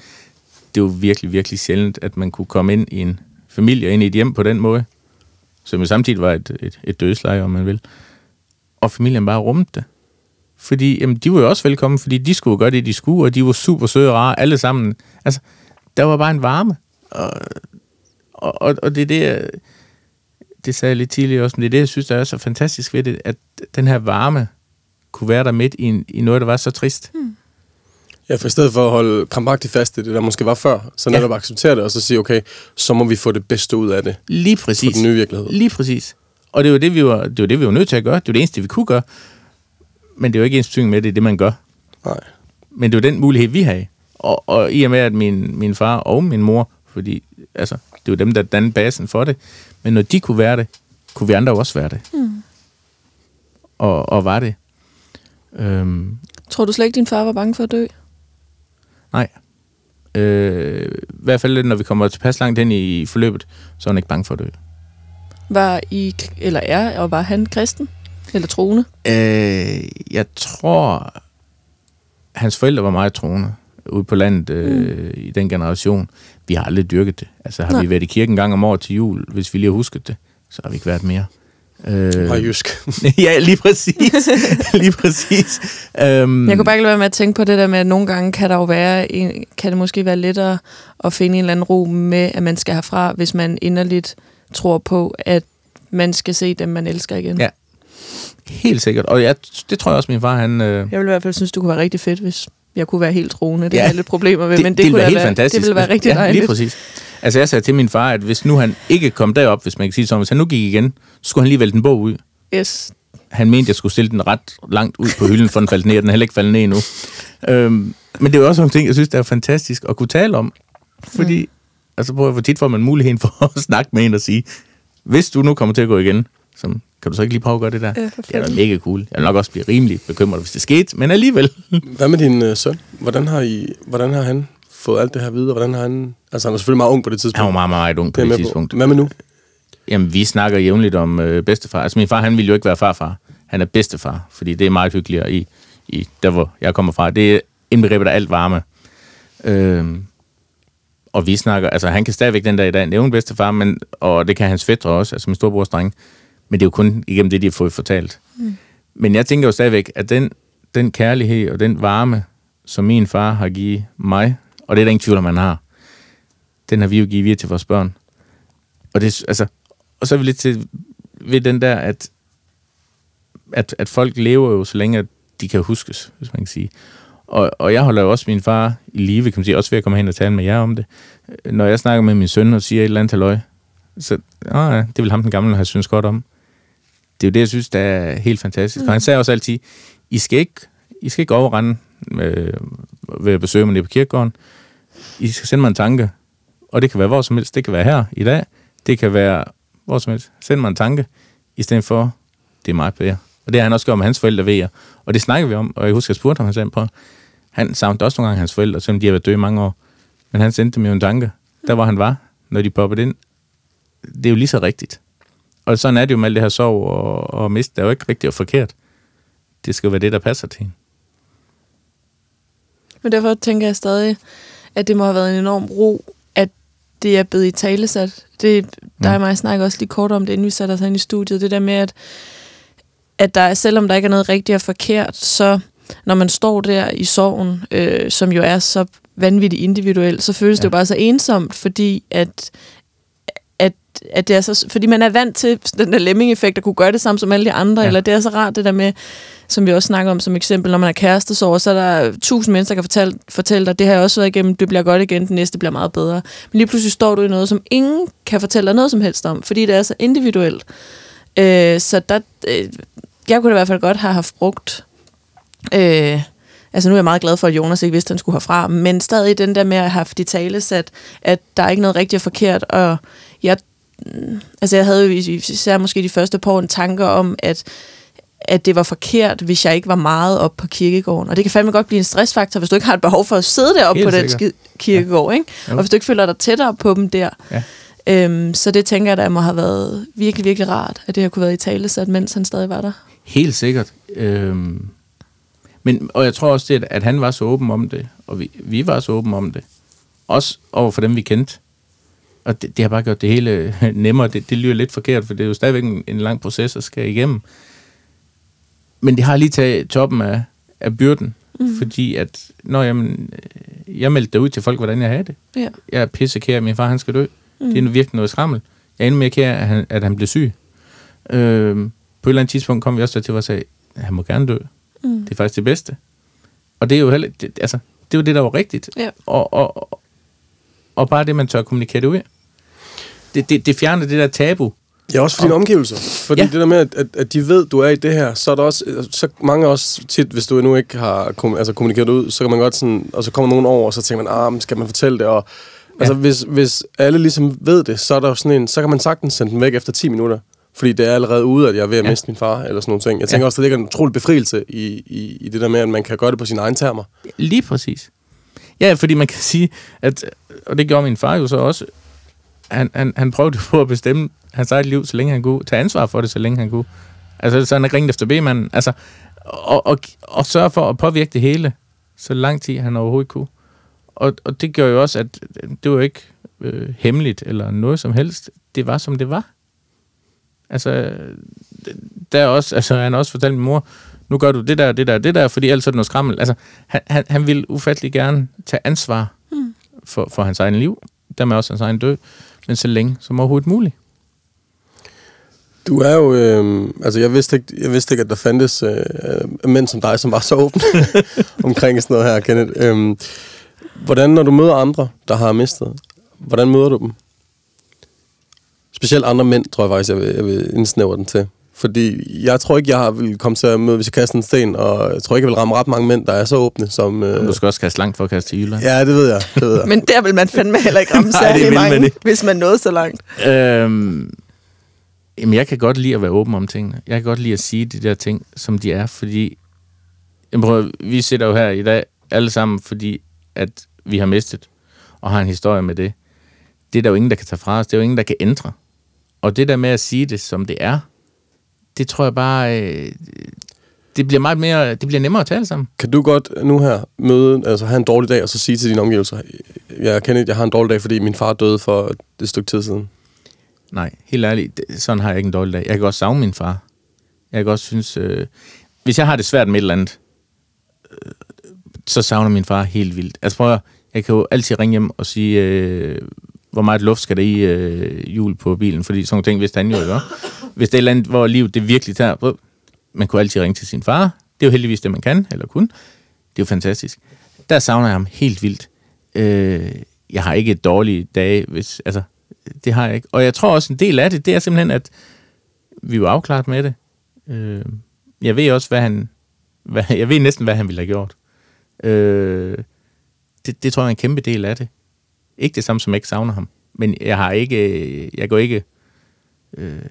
det var virkelig, virkelig sjældent, at man kunne komme ind i en familie, ind i et hjem på den måde, som jo samtidig var et, et, et dødsleje, om man vil. Og familien bare rumte det. Fordi jamen, de var jo også velkommen, fordi de skulle gøre det, de skulle, og de var super søde og rare, alle sammen. Altså, der var bare en varme. Og, og, og det er det, det sagde jeg lidt tidligere også, men det er det, jeg synes, der er så fantastisk ved det, at den her varme kunne være der midt i, en, i noget, der var så trist. Mm. Ja, for i stedet for at holde krampagtigt fast i det, der måske var før, så netop ja. acceptere det, og så sige, okay, så må vi få det bedste ud af det. Lige præcis. På den nye virkelighed. Lige præcis. Og det var det, vi var, det var, det, vi var nødt til at gøre. Det var det eneste, vi kunne gøre. Men det var ikke ens med, det er det, man gør. Nej. Men det var den mulighed, vi havde. Og, og i og med, at min, min far og min mor, fordi altså, det var dem, der dannede basen for det, men når de kunne være det, kunne vi andre også være det. Mm. Og, og var det. Øhm, Tror du slet ikke, din far var bange for at dø? Nej. Øh, I hvert fald, når vi kommer tilpas langt hen i forløbet, så er han ikke bange for at dø. Var I, eller er, og var han kristen? Eller troende? Øh, jeg tror, hans forældre var meget troende ude på landet øh, mm. i den generation. Vi har aldrig dyrket det. Altså har Nej. vi været i kirken en gang om året til jul, hvis vi lige har husket det, så har vi ikke været mere. Øh, og jysk. ja, lige præcis. lige præcis. Um, jeg kunne bare ikke lade være med at tænke på det der med, at nogle gange kan der jo være, en, kan det måske være lettere at finde en eller anden ro med, at man skal herfra, hvis man inderligt tror på, at man skal se dem, man elsker igen. Ja, helt sikkert. Og jeg, det tror jeg også, min far, han... Øh... Jeg ville i hvert fald synes, det kunne være rigtig fedt, hvis jeg kunne være helt troende. Det ja, er lidt problemer ved, det, men det, det kunne være helt være, fantastisk. Det ville være rigtig ja, dejligt. lige præcis. Altså jeg sagde til min far, at hvis nu han ikke kom derop, hvis man kan sige sådan, hvis han nu gik igen, så skulle han lige vælte en bog ud. Yes. Han mente, jeg skulle stille den ret langt ud på hylden, for den faldt ned, og den er heller ikke faldet ned endnu. Øhm, men det er jo også nogle ting, jeg synes, der er fantastisk at kunne tale om. Fordi, mm. altså hvor tit får man muligheden for at snakke med en og sige, hvis du nu kommer til at gå igen, som kan du så ikke lige prøve at gøre det der? Ja, det er da mega cool. Jeg vil nok også blive rimelig bekymret, hvis det skete, men alligevel. Hvad med din øh, søn? Hvordan har, I, hvordan har han fået alt det her videre? Hvordan har han... Altså, han er selvfølgelig meget ung på det tidspunkt. Han var meget, meget ung på det, det tidspunkt. På. Hvad med nu? Jamen, vi snakker jævnligt om øh, bedstefar. Altså, min far, han ville jo ikke være farfar. Han er bedstefar, fordi det er meget hyggeligere i, i der, hvor jeg kommer fra. Det er indbegrebet af alt varme. Øhm, og vi snakker, altså han kan stadigvæk den dag i dag nævne bedstefar, men, og det kan hans fætter også, altså min storebrors dreng. Men det er jo kun igennem det, de har fået fortalt. Mm. Men jeg tænker jo stadigvæk, at den, den kærlighed og den varme, som min far har givet mig, og det er der ingen tvivl om, man har, den har vi jo givet videre til vores børn. Og, det, altså, og så er vi lidt til ved den der, at, at, at folk lever jo så længe, at de kan huskes, hvis man kan sige. Og, og jeg holder jo også min far i live, kan man sige, også ved at komme hen og tale med jer om det. Når jeg snakker med min søn og siger et eller andet halvøj, så ah, ja, det vil ham den gamle have synes godt om det er jo det, jeg synes, der er helt fantastisk. Mm. Og han sagde også altid, I skal ikke, I skal ikke overrende øh, ved at besøge mig på kirkegården. I skal sende mig en tanke. Og det kan være hvor som helst. Det kan være her i dag. Det kan være hvor som helst. Send mig en tanke, i stedet for, det er meget bedre. Og det har han også gjort med hans forældre ved jer. Og det snakker vi om, og jeg husker, jeg spurgte ham, han sagde på, han savnede også nogle gange hans forældre, selvom de har været døde i mange år. Men han sendte dem jo en tanke, der hvor han var, når de poppede ind. Det er jo lige så rigtigt og sådan er det jo med alt det her sorg og, og mist. Det er jo ikke rigtigt og forkert. Det skal være det, der passer til hende. Men derfor tænker jeg stadig, at det må have været en enorm ro, at det er blevet i talesat. Det, der mm. er mig snakker også lige kort om det, inden vi satte os ind i studiet. Det der med, at, at der, selvom der ikke er noget rigtigt og forkert, så når man står der i sorgen, øh, som jo er så vanvittigt individuelt, så føles ja. det jo bare så ensomt, fordi at, at, det er så, fordi man er vant til den der lemming-effekt, at kunne gøre det samme som alle de andre, ja. eller det er så rart det der med, som vi også snakker om som eksempel, når man er kærestesorg, så er der tusind mennesker, der kan fortælle, fortælle dig, det har jeg også været igennem, det bliver godt igen, det næste bliver meget bedre. Men lige pludselig står du i noget, som ingen kan fortælle dig noget som helst om, fordi det er så individuelt. Øh, så der, øh, jeg kunne i hvert fald godt have haft brugt øh, Altså nu er jeg meget glad for, at Jonas ikke vidste, at han skulle herfra, men stadig den der med at have haft i tale sat, at der er ikke noget rigtigt og forkert, og jeg, altså jeg havde jo især måske de første par år en tanke om, at at det var forkert, hvis jeg ikke var meget op på kirkegården. Og det kan fandme godt blive en stressfaktor, hvis du ikke har et behov for at sidde deroppe Helt på den sikkert. skid- kirkegård. Ja. Ikke? Og hvis du ikke føler dig tættere på dem der. Ja. Øhm, så det tænker jeg, der må have været virkelig, virkelig rart, at det har kunne være i tale sat, mens han stadig var der. Helt sikkert. Øhm, men, og jeg tror også, det, at han var så åben om det, og vi, vi var så åben om det. Også over for dem, vi kendte. Og det, det har bare gjort det hele nemmere. Det, det lyder lidt forkert, for det er jo stadigvæk en, en lang proces at skal igennem. Men det har lige taget toppen af, af byrden, mm. fordi at, når jamen, øh, jeg meldte ud til folk, hvordan jeg havde det. Ja. Jeg er pisse kær, at min far han skal dø. Mm. Det er virkelig noget skrammel. Jeg er endnu mere kær, at han, at han blev syg. Øhm, på et eller andet tidspunkt kom vi også til at sige, at han må gerne dø. Mm. Det er faktisk det bedste. Og det er jo heller, det, altså, det jo det, der var rigtigt. Ja. Og, og, og bare det, man tør kommunikere det ud. Det, det, det fjerner det der tabu. Ja, også for dine omgivelser. Fordi Ja. ja. det der med, at, at, at de ved, du er i det her, så er der også, så mange også tit, hvis du nu ikke har kom, altså, kommunikeret ud, så kan man godt sådan, og så kommer nogen over, og så tænker man, ah, skal man fortælle det? Og, altså, hvis, hvis alle ligesom ved det, så er der sådan en, så kan man sagtens sende den væk efter 10 minutter. Fordi det er allerede ude, at jeg er ved at Ja. miste min far, eller sådan nogle ting. Jeg tænker Ja. ja. også, der ligger en utrolig befrielse i, i, i det der med, at man kan gøre det på sine egne termer. Lige præcis. Ja, fordi man kan sige, at, og det gjorde min far jo så også, han, han, han prøvede på at bestemme hans eget liv, så længe han kunne, tage ansvar for det, så længe han kunne. Altså, så han ikke efter B-manden. Altså, og, og, og sørge for at påvirke det hele, så lang tid han overhovedet kunne. Og, og det gjorde jo også, at det var ikke øh, hemmeligt eller noget som helst. Det var, som det var. Altså, der er også, altså, han har også fortalt min mor, nu gør du det der, det der, det der, fordi ellers er det noget skrammel. Altså, han, han, han vil ufattelig gerne tage ansvar mm. for, for hans egen liv, dermed også hans egen død, men så længe som overhovedet muligt. Du er jo, øh, altså jeg vidste, ikke, jeg vidste ikke, at der fandtes øh, øh, mænd som dig, som var så åbne omkring sådan noget her, Kenneth. Øh, hvordan, når du møder andre, der har mistet, hvordan møder du dem? Specielt andre mænd, tror jeg faktisk, jeg vil, jeg vil indsnævre den til. Fordi jeg tror ikke, jeg har vil komme til at møde, hvis jeg kaster en sten, og jeg tror ikke, jeg vil ramme ret mange mænd, der er så åbne som... Øh, Du skal også kaste langt for at kaste til Jylland. ja, det ved jeg. Det ved jeg. Men der vil man fandme heller ikke ramme Nej, det særlig man mange, ikke. hvis man nåede så langt. Øhm, jamen, jeg kan godt lide at være åben om tingene. Jeg kan godt lide at sige de der ting, som de er, fordi... Jamen, prøv, vi sidder jo her i dag alle sammen, fordi at vi har mistet, og har en historie med det. Det er der jo ingen, der kan tage fra os. Det er jo ingen, der kan ændre. Og det der med at sige det, som det er, det tror jeg bare... Øh, det bliver meget mere... Det bliver nemmere at tale sammen. Kan du godt nu her møde, altså have en dårlig dag, og så sige til dine omgivelser, jeg Kenneth, jeg har en dårlig dag, fordi min far døde for et stykke tid siden? Nej, helt ærligt, sådan har jeg ikke en dårlig dag. Jeg kan godt savne min far. Jeg kan godt synes, øh, hvis jeg har det svært med et eller andet, øh, så savner min far helt vildt. Altså prøv at, jeg kan jo altid ringe hjem og sige, øh, hvor meget luft skal der i øh, hjul på bilen, fordi sådan ting vidste han jo ikke. Hvis det er et eller andet, hvor livet det virkelig tager, på, man kunne altid ringe til sin far. Det er jo heldigvis det, man kan, eller kun. Det er jo fantastisk. Der savner jeg ham helt vildt. Øh, jeg har ikke et dårligt dag, hvis, altså, det har jeg ikke. Og jeg tror også, en del af det, det er simpelthen, at vi var afklaret med det. Øh, jeg ved også, hvad han... Hvad, jeg ved næsten, hvad han ville have gjort. Øh, det, det tror jeg er en kæmpe del af det. Ikke det samme, som jeg ikke savner ham. Men jeg har ikke... Øh, jeg går ikke... Øh,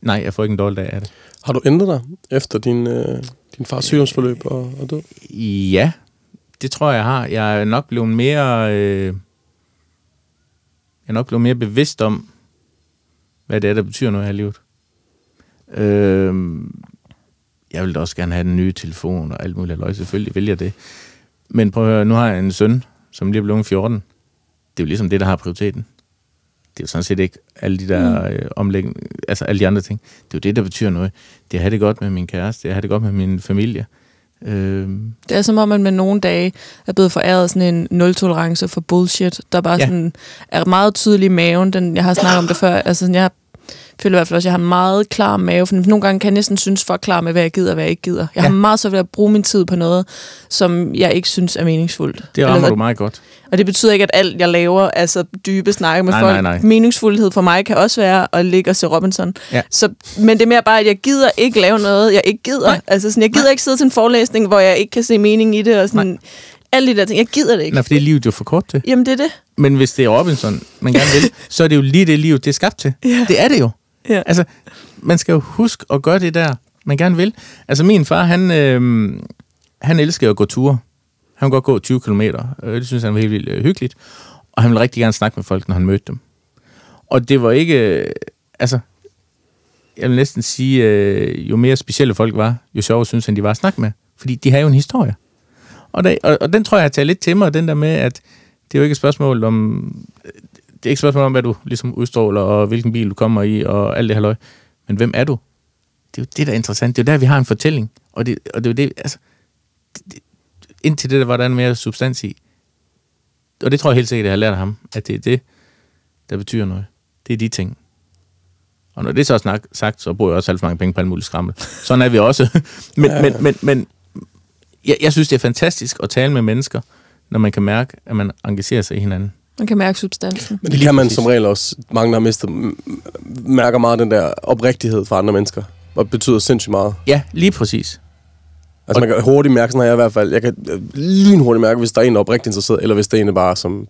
nej, jeg får ikke en dårlig dag af det. Har du ændret dig efter din, øh, din fars sygdomsforløb og, og død? Ja, det tror jeg, jeg har. Jeg er nok blevet mere... Øh, jeg er nok blevet mere bevidst om, hvad det er, der betyder noget her i livet. Øh, jeg vil da også gerne have den nye telefon og alt muligt løg. Selvfølgelig vil jeg det. Men prøv at høre, nu har jeg en søn, som lige er blevet 14. Det er jo ligesom det, der har prioriteten. Det er jo sådan set ikke alle de der øh, omlægning, altså alle de andre ting. Det er jo det, der betyder noget. Det er at have det godt med min kæreste, det er at have det godt med min familie. Øh, Det er som om, man med nogle dage er blevet foræret sådan en nul-tolerance for bullshit, der bare ja. sådan er meget tydelig i maven. Den, jeg har snakket om det før. Altså, sådan, jeg føler i hvert fald også, at jeg har en meget klar mave. For nogle gange kan jeg næsten synes for klar med, hvad jeg gider og hvad jeg ikke gider. Jeg ja. har meget så ved at bruge min tid på noget, som jeg ikke synes er meningsfuldt. Det rammer Eller- du meget godt. Og det betyder ikke, at alt, jeg laver, altså dybe snakke med Nej, folk. nej, nej. Meningsfuldhed for mig kan også være at ligge og se Robinson. Ja. Så, men det er mere bare, at jeg gider ikke lave noget, jeg ikke gider. Nej. Altså sådan, jeg gider ikke sidde til en forelæsning, hvor jeg ikke kan se mening i det. Og sådan, alle de der ting. Jeg gider det ikke. Nej, for det er livet jo for kort til. Jamen, det er det. Men hvis det er Robinson, man gerne vil, så er det jo lige det liv, det er skabt til. Ja. Det er det jo. Ja. Altså, man skal jo huske at gøre det der, man gerne vil. Altså, min far, han, øh, han elsker at gå ture. Han kan godt gå 20 km. Øh, det synes han var helt vildt øh, hyggeligt. Og han vil rigtig gerne snakke med folk, når han mødte dem. Og det var ikke... Øh, altså, jeg vil næsten sige, øh, jo mere specielle folk var, jo sjovere synes han, de var at snakke med. Fordi de har jo en historie. Og, der, og, og den tror jeg, jeg tager lidt til mig, den der med, at det er jo ikke et spørgsmål om... Det er ikke spørgsmål om, hvad du ligesom udstråler, og hvilken bil du kommer i, og alt det her løg. Men hvem er du? Det er jo det, der er interessant. Det er jo der, vi har en fortælling. Og det, og det er jo det, altså... Det, det, indtil det, der var der mere substans i. Og det tror jeg helt sikkert, jeg har lært af ham, at det er det, der betyder noget. Det er de ting. Og når det så er snak, sagt, så bruger jeg også alt for mange penge på alt muligt skrammel. Sådan er vi også. men, Ja. men, men, men jeg, jeg synes, det er fantastisk at tale med mennesker, når man kan mærke, at man engagerer sig i hinanden. Man kan mærke substansen. Men det kan man som regel også, mange der har mistet, mærker meget den der oprigtighed fra andre mennesker. Og det betyder sindssygt meget. Ja, lige præcis. Altså man kan hurtigt mærke, sådan har jeg i hvert fald, jeg kan øh, lynhurtigt mærke, hvis der er en, der er oprigtigt interesseret, eller hvis det er en, der bare som,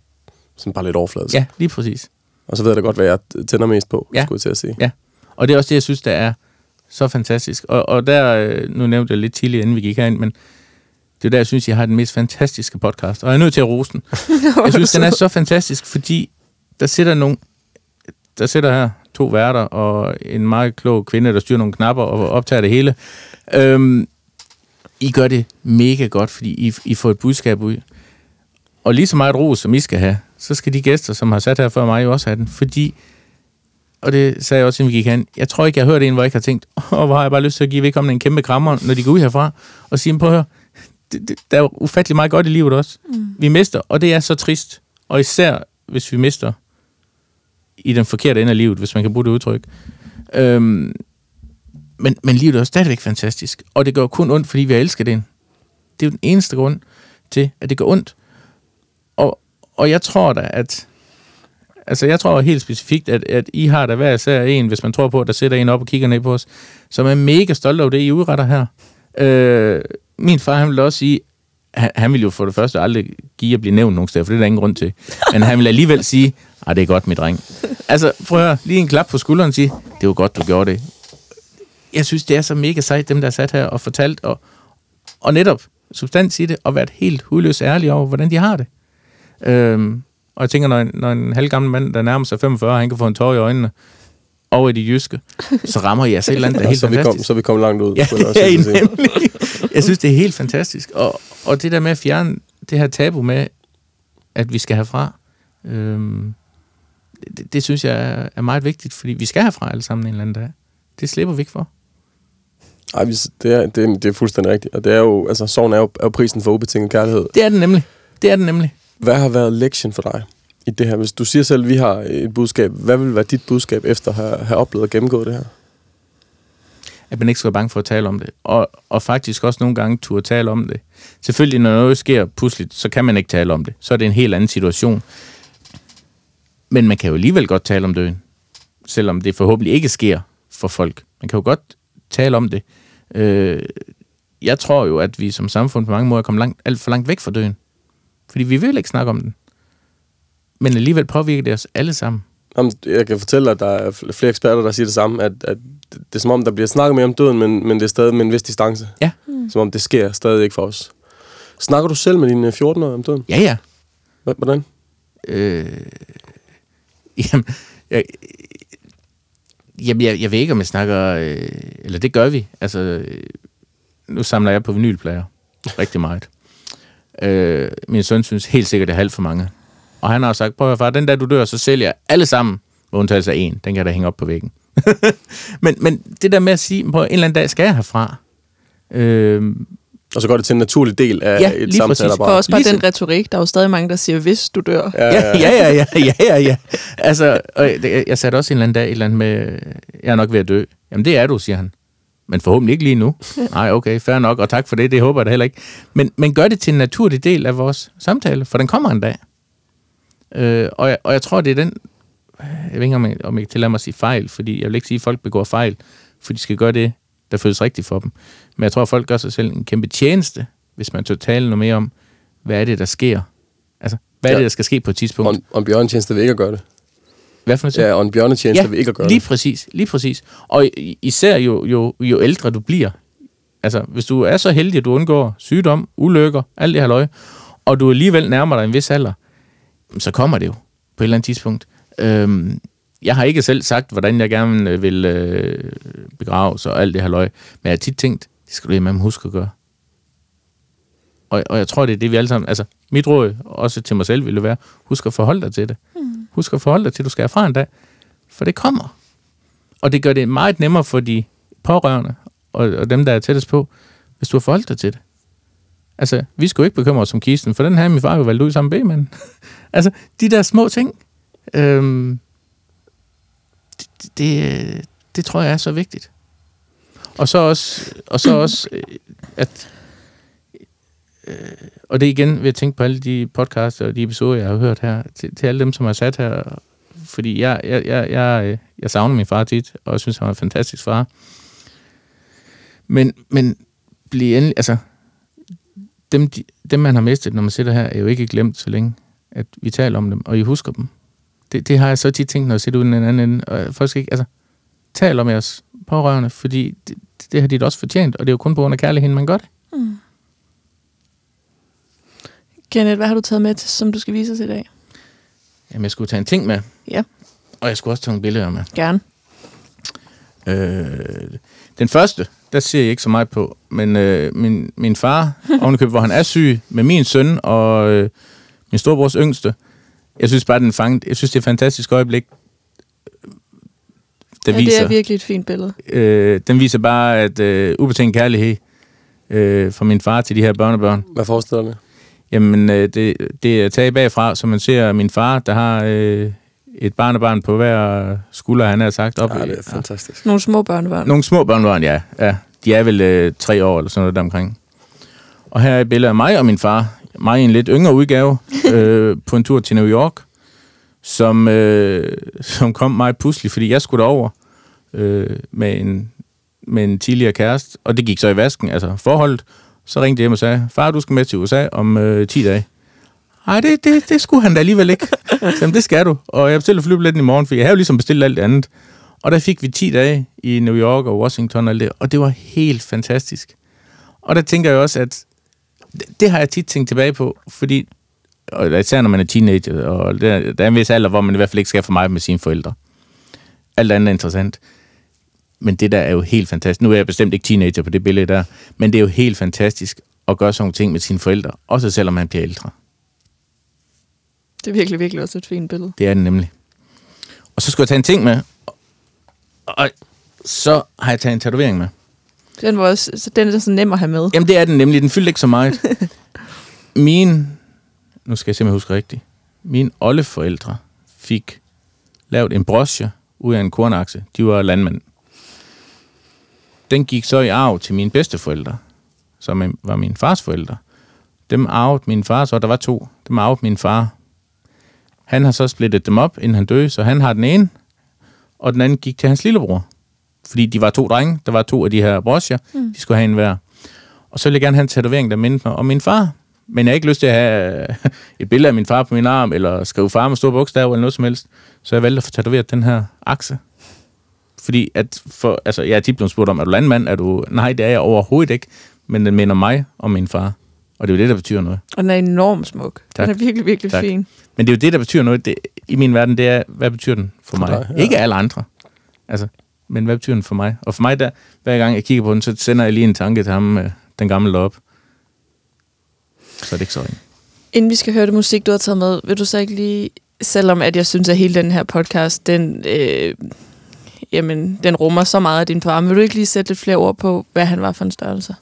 som bare lidt overfladisk. Ja, lige præcis. Og så ved jeg da godt, hvad jeg tænder mest på, Ja. skulle jeg til at sige. Ja. Og det er også det, jeg synes, der er så fantastisk. Og, og der, øh, nu nævnte jeg lidt tidligere, inden vi gik herind, men det er der, jeg synes, jeg har den mest fantastiske podcast. Og jeg er nødt til at rose den. Jeg synes, den er så fantastisk, fordi der sidder nogle, der sidder her to værter og en meget klog kvinde, der styrer nogle knapper og optager det hele. Øhm, I gør det mega godt, fordi I, I får et budskab ud. Og lige så meget ros, som I skal have, så skal de gæster, som har sat her før mig, jo også have den. Fordi, og det sagde jeg også, inden vi gik hen, jeg tror ikke, jeg har hørt en, hvor jeg ikke har tænkt, åh, hvor har jeg bare lyst til at give vedkommende en kæmpe krammer, når de går ud herfra, og sige, prøv at høre, det, det, der er ufattelig meget godt i livet også. Mm. Vi mister, og det er så trist. Og især, hvis vi mister i den forkerte ende af livet, hvis man kan bruge det udtryk. Øhm, men, men livet er stadigvæk fantastisk. Og det gør kun ondt, fordi vi har elsket det. Det er jo den eneste grund til, at det gør ondt. Og, og jeg tror da, at... Altså, jeg tror helt specifikt, at, at I har der hver især en, hvis man tror på, at der sidder en op og kigger ned på os, som er mega stolt over det, I udretter her. Øh, min far, han ville også sige, han, han ville jo for det første aldrig give at blive nævnt nogen steder, for det er der ingen grund til. Men han vil alligevel sige, at det er godt, mit dreng. Altså, prøv at høre, lige en klap på skulderen og sige, det var godt, du gjorde det. Jeg synes, det er så mega sejt, dem der er sat her og fortalt, og, og netop substans i det, og været helt hudløs ærlig over, hvordan de har det. Øhm, og jeg tænker, når en, når en halvgammel mand, der nærmer sig 45, han kan få en tår i øjnene, over i de jyske, så rammer I altså et eller andet, der er Og helt så, er vi kom, fantastisk. så vi kommet langt ud. Ja, også ja nemlig. Jeg synes, det er helt fantastisk. Og, og det der med at fjerne det her tabu med, at vi skal herfra, øhm, det, det synes jeg er, meget vigtigt, fordi vi skal herfra alle sammen en eller anden dag. Det slipper vi ikke for. Ej, vi, det, er, det, er, det er fuldstændig rigtigt. Og det er jo, altså, sorgen er jo, er jo prisen for ubetinget kærlighed. Det er den nemlig. Det er den nemlig. Hvad har været lektien for dig i det her? Hvis du siger selv, at vi har øh, et budskab, hvad vil være dit budskab efter at have, have oplevet og gennemgået det her? At man ikke skal være bange for at tale om det. Og, og faktisk også nogle gange turde tale om det. Selvfølgelig, når noget sker pludseligt, så kan man ikke tale om det. Så er det en helt anden situation. Men man kan jo alligevel godt tale om døden. Selvom det forhåbentlig ikke sker for folk. Man kan jo godt tale om det. Øh, jeg tror jo, at vi som samfund på mange måder er kommet langt, alt for langt væk fra døden. Fordi vi vil ikke snakke om den. Men alligevel påvirker det os alle sammen. Jamen, jeg kan fortælle at der er fl- flere eksperter, der siger det samme, at, at det er som om, der bliver snakket mere om døden, men, men det er stadig med en vis distance. Ja. Mm. Som om det sker stadig ikke for os. Snakker du selv med dine 14-årige om døden? Ja, ja. Hvordan? Øh, jamen, jeg, jamen jeg, jeg ved ikke, om jeg snakker... Øh, eller det gør vi. Altså, øh, nu samler jeg på vinylplader rigtig meget. Øh, min søn synes helt sikkert, det er halvt for mange. Og han har sagt, prøv at høre, far, den der du dør, så sælger jeg alle sammen, med undtagelse af en. Den kan jeg da hænge op på væggen. men, men det der med at sige, på en eller anden dag skal jeg herfra. Øh, Og så går det til en naturlig del af Ja, et lige samtale. præcis. Og også bare Ligesom- den retorik. Der er jo stadig mange, der siger, hvis du dør. Ja, Ja, ja, ja, ja, ja, ja. Altså, og jeg, jeg satte også en eller anden dag et eller andet med, jeg er nok ved at dø. Jamen, det er du, siger han. Men forhåbentlig ikke lige nu. Nej, okay, fair nok, og tak for det, det håber jeg da heller ikke. Men, men gør det til en naturlig del af vores samtale, for den kommer en dag. Øh, og, jeg, og jeg tror, det er den, jeg ved ikke, om jeg, om jeg kan tillade mig at sige fejl, fordi jeg vil ikke sige, at folk begår fejl, for de skal gøre det, der føles rigtigt for dem. Men jeg tror, at folk gør sig selv en kæmpe tjeneste, hvis man tør tale noget mere om, hvad er det, der sker? Altså, hvad er Ja. det, der skal ske på et tidspunkt? Og, en- og en bjørnetjeneste vil ikke at gøre det. Hvad for noget? Ja, og en bjørnetjeneste vil ikke at gøre lige det. præcis, lige præcis. Og især jo, jo, jo ældre du bliver, altså hvis du er så heldig, at du undgår sygdom, ulykker, alt det her løg, og du alligevel nærmer dig en vis alder, så kommer det jo på et eller andet tidspunkt. Øhm, jeg har ikke selv sagt, hvordan jeg gerne øh, vil øh, begraves og alt det her løg, men jeg har tit tænkt, det skal du med huske at gøre. Og, og jeg tror, det er det, vi alle sammen... Altså, mit råd, også til mig selv, ville være, husk at forholde dig til det. Mm. Husk at forholde dig til, at du skal herfra en dag. For det kommer. Og det gør det meget nemmere for de pårørende, og, og dem, der er tættest på, hvis du har forholdt dig til det. Altså, vi skulle ikke bekymre os om kisten, for den her min far jo valgt ud sammen med Altså, de der små ting, øhm, det, det, det tror jeg er så vigtigt. Og så også, og så også øh, at øh, og det er igen ved at tænke på alle de podcasts og de episoder, jeg har hørt her, til, til alle dem, som har sat her, fordi jeg, jeg, jeg, jeg, øh, jeg savner min far tit, og jeg synes, han var en fantastisk far. Men, men bliv endelig, altså, dem, de, dem, man har mistet, når man sidder her, er jo ikke glemt så længe, at vi taler om dem, og I husker dem. Det, det har jeg så tit tænkt, når jeg sidder uden en anden ende, og folk skal ikke, altså, tal om jeres pårørende, fordi det, det har de da også fortjent, og det er jo kun på grund af kærligheden, man gør det. Kenneth, hvad har du taget med, til, som du skal vise os i dag? Jamen, jeg skulle tage en ting med, Ja, og jeg skulle også tage nogle billeder med. gerne. Øh, den første, der ser jeg ikke så meget på, men øh, min, min far, ovenikøbet, hvor han er syg, med min søn og øh, min storebrors yngste, jeg synes bare, den fanget, jeg synes, det er et fantastisk øjeblik, der ja, viser, det er virkelig et fint billede. øh, den viser bare, at øh, ubetinget kærlighed øh, fra min far til de her børnebørn, Hvad forestiller det? Jamen, øh, det, det er taget bagfra, så man ser min far, der har øh, et barnebarn på hver skulder, han har sagt. Op Ja, i- det er fantastisk. Nogle små børnebørn. Nogle små børnebørn, ja. ja. De er vel øh, tre år eller sådan noget deromkring. Og her er et billede af mig og min far. Mig i en lidt yngre udgave øh, på en tur til New York, som, øh, som kom meget pludselig, fordi jeg skulle derover øh, med, en, med en tidligere kæreste, og det gik så i vasken, altså forholdet. Så ringte jeg hjem og sagde, far, du skal med til USA om øh, 10 dage. Nej, det, det, det skulle han da alligevel ikke. Så jamen, det skal du. Og jeg bestilte flybilletten i morgen, for jeg havde jo ligesom bestilt alt det andet. Og der fik vi 10 dage i New York og Washington og alt det, og det var helt fantastisk. Og der tænker jeg også, at det, det har jeg tit tænkt tilbage på, fordi, og især når man er teenager, og der, der er en vis alder, hvor man i hvert fald ikke skal for meget med sine forældre. Alt andet er interessant. Men det der er jo helt fantastisk. Nu er jeg bestemt ikke teenager på det billede der, men det er jo helt fantastisk at gøre sådan nogle ting med sine forældre, også selvom man bliver ældre. Det er virkelig, virkelig også et fint billede. Det er den nemlig. Og så skulle jeg tage en ting med, og så har jeg taget en tatovering med. Den, var også, så den er så nem at have med. Jamen, det er den nemlig. Den fyldte ikke så meget. Min, nu skal jeg simpelthen huske rigtigt. Mine oldeforældre fik lavet en brosje ud af en kornakse. De var landmænd. Den gik så i arv til mine bedsteforældre, som var min fars forældre. Dem arvede min far, så der var to. Dem arvede min far. Han har så splittet dem op, inden han døde, så han har den ene, og den anden gik til hans lillebror. Fordi de var to drenge, der var to af de her brosjer, mm. de skulle have en hver. Og så ville jeg gerne have en tatovering, der mindte mig om min far. Men jeg har ikke lyst til at have et billede af min far på min arm, eller skrive far med store bogstaver, eller noget som helst. Så jeg valgte at få tatoveret den her akse. Fordi at for, altså, jeg er tit blevet spurgt om, er du landmand? Er du... Nej, det er jeg overhovedet ikke. Men den minder mig om min far. Og det er jo det, der betyder noget. Og den er enormt smuk. Tak. Den er virkelig, virkelig Tak. fin. Men det er jo det, der betyder noget det, i min verden, det er, hvad betyder den for, For mig? dig, ja. Ikke alle andre. Altså, men hvad betyder den for mig? Og for mig, der, hver gang jeg kigger på den, så sender jeg lige en tanke til ham, øh, den gamle op. Så er det ikke så. Inden vi skal høre det musik, du har taget med, vil du så ikke lige, selvom at jeg synes, at hele den her podcast, den, øh, jamen, den rummer så meget af din far, vil du ikke lige sætte lidt flere ord på, hvad han var for en størrelse?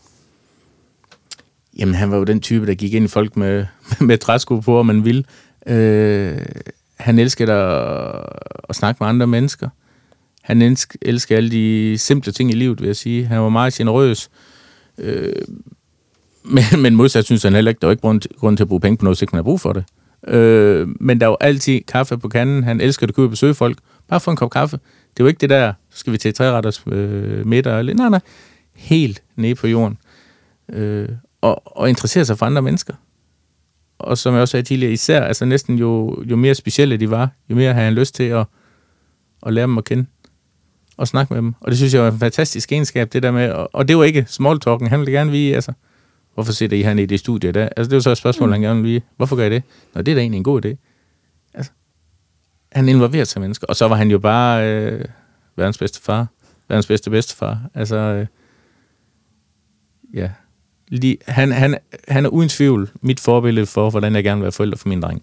Jamen, han var jo den type, der gik ind i folk med, med træsko på, om man ville. Øh, han elskede at, at snakke med andre mennesker. Han elsker alle de simple ting i livet, vil jeg sige. Han var meget generøs. Øh, men, men modsat synes han heller ikke, der var ikke grund, grund til at bruge penge på noget, hvis man har brug for det. Øh, men der var altid kaffe på kanden. Han elsker at købe besøge folk. Bare få en kop kaffe. Det var ikke det der, så skal vi til træretters øh, middag. Eller, nej, nej. Helt nede på jorden. Øh, og, og interessere sig for andre mennesker. Og som jeg også sagde tidligere, især altså næsten jo, jo mere specielle de var, jo mere havde han lyst til at, at lære dem at kende og snakke med dem. Og det synes jeg var en fantastisk egenskab, det der med, og, og det var ikke small talking, han ville gerne vide, altså, hvorfor sidder I her i det studie der? Altså, det var så et spørgsmål, mm. han gerne ville vide, hvorfor gør I det? Nå, det er da egentlig en god idé. Altså, han involverer sig mennesker, og så var han jo bare øh, verdens bedste far, verdens bedste bedstefar. Altså, øh, ja, lige, han, han, han er uden tvivl mit forbillede for, hvordan jeg gerne vil være forælder for min dreng.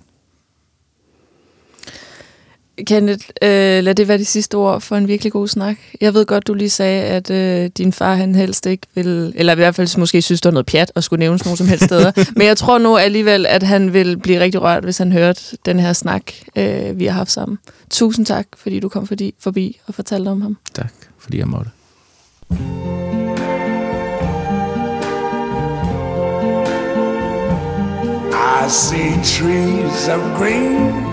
Kenneth, øh, lad det være de sidste ord for en virkelig god snak. Jeg ved godt, du lige sagde, at øh, din far han helst ikke vil, eller i hvert fald måske synes, det var noget pjat at skulle nævnes nogen som helst steder. Men jeg tror nu alligevel, at han vil blive rigtig rørt, hvis han hørte den her snak, øh, vi har haft sammen. Tusind tak, fordi du kom forbi, forbi og fortalte om ham. Tak, fordi jeg måtte. I see trees of green,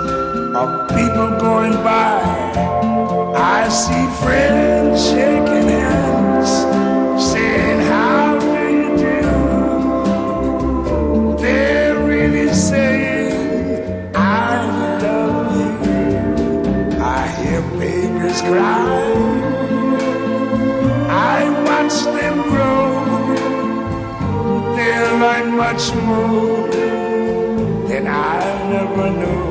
of people going by. I see friends shaking hands, saying, How do you do? They're really saying, I love you. I hear babies cry. I watch them grow. They learn much more than I never knew.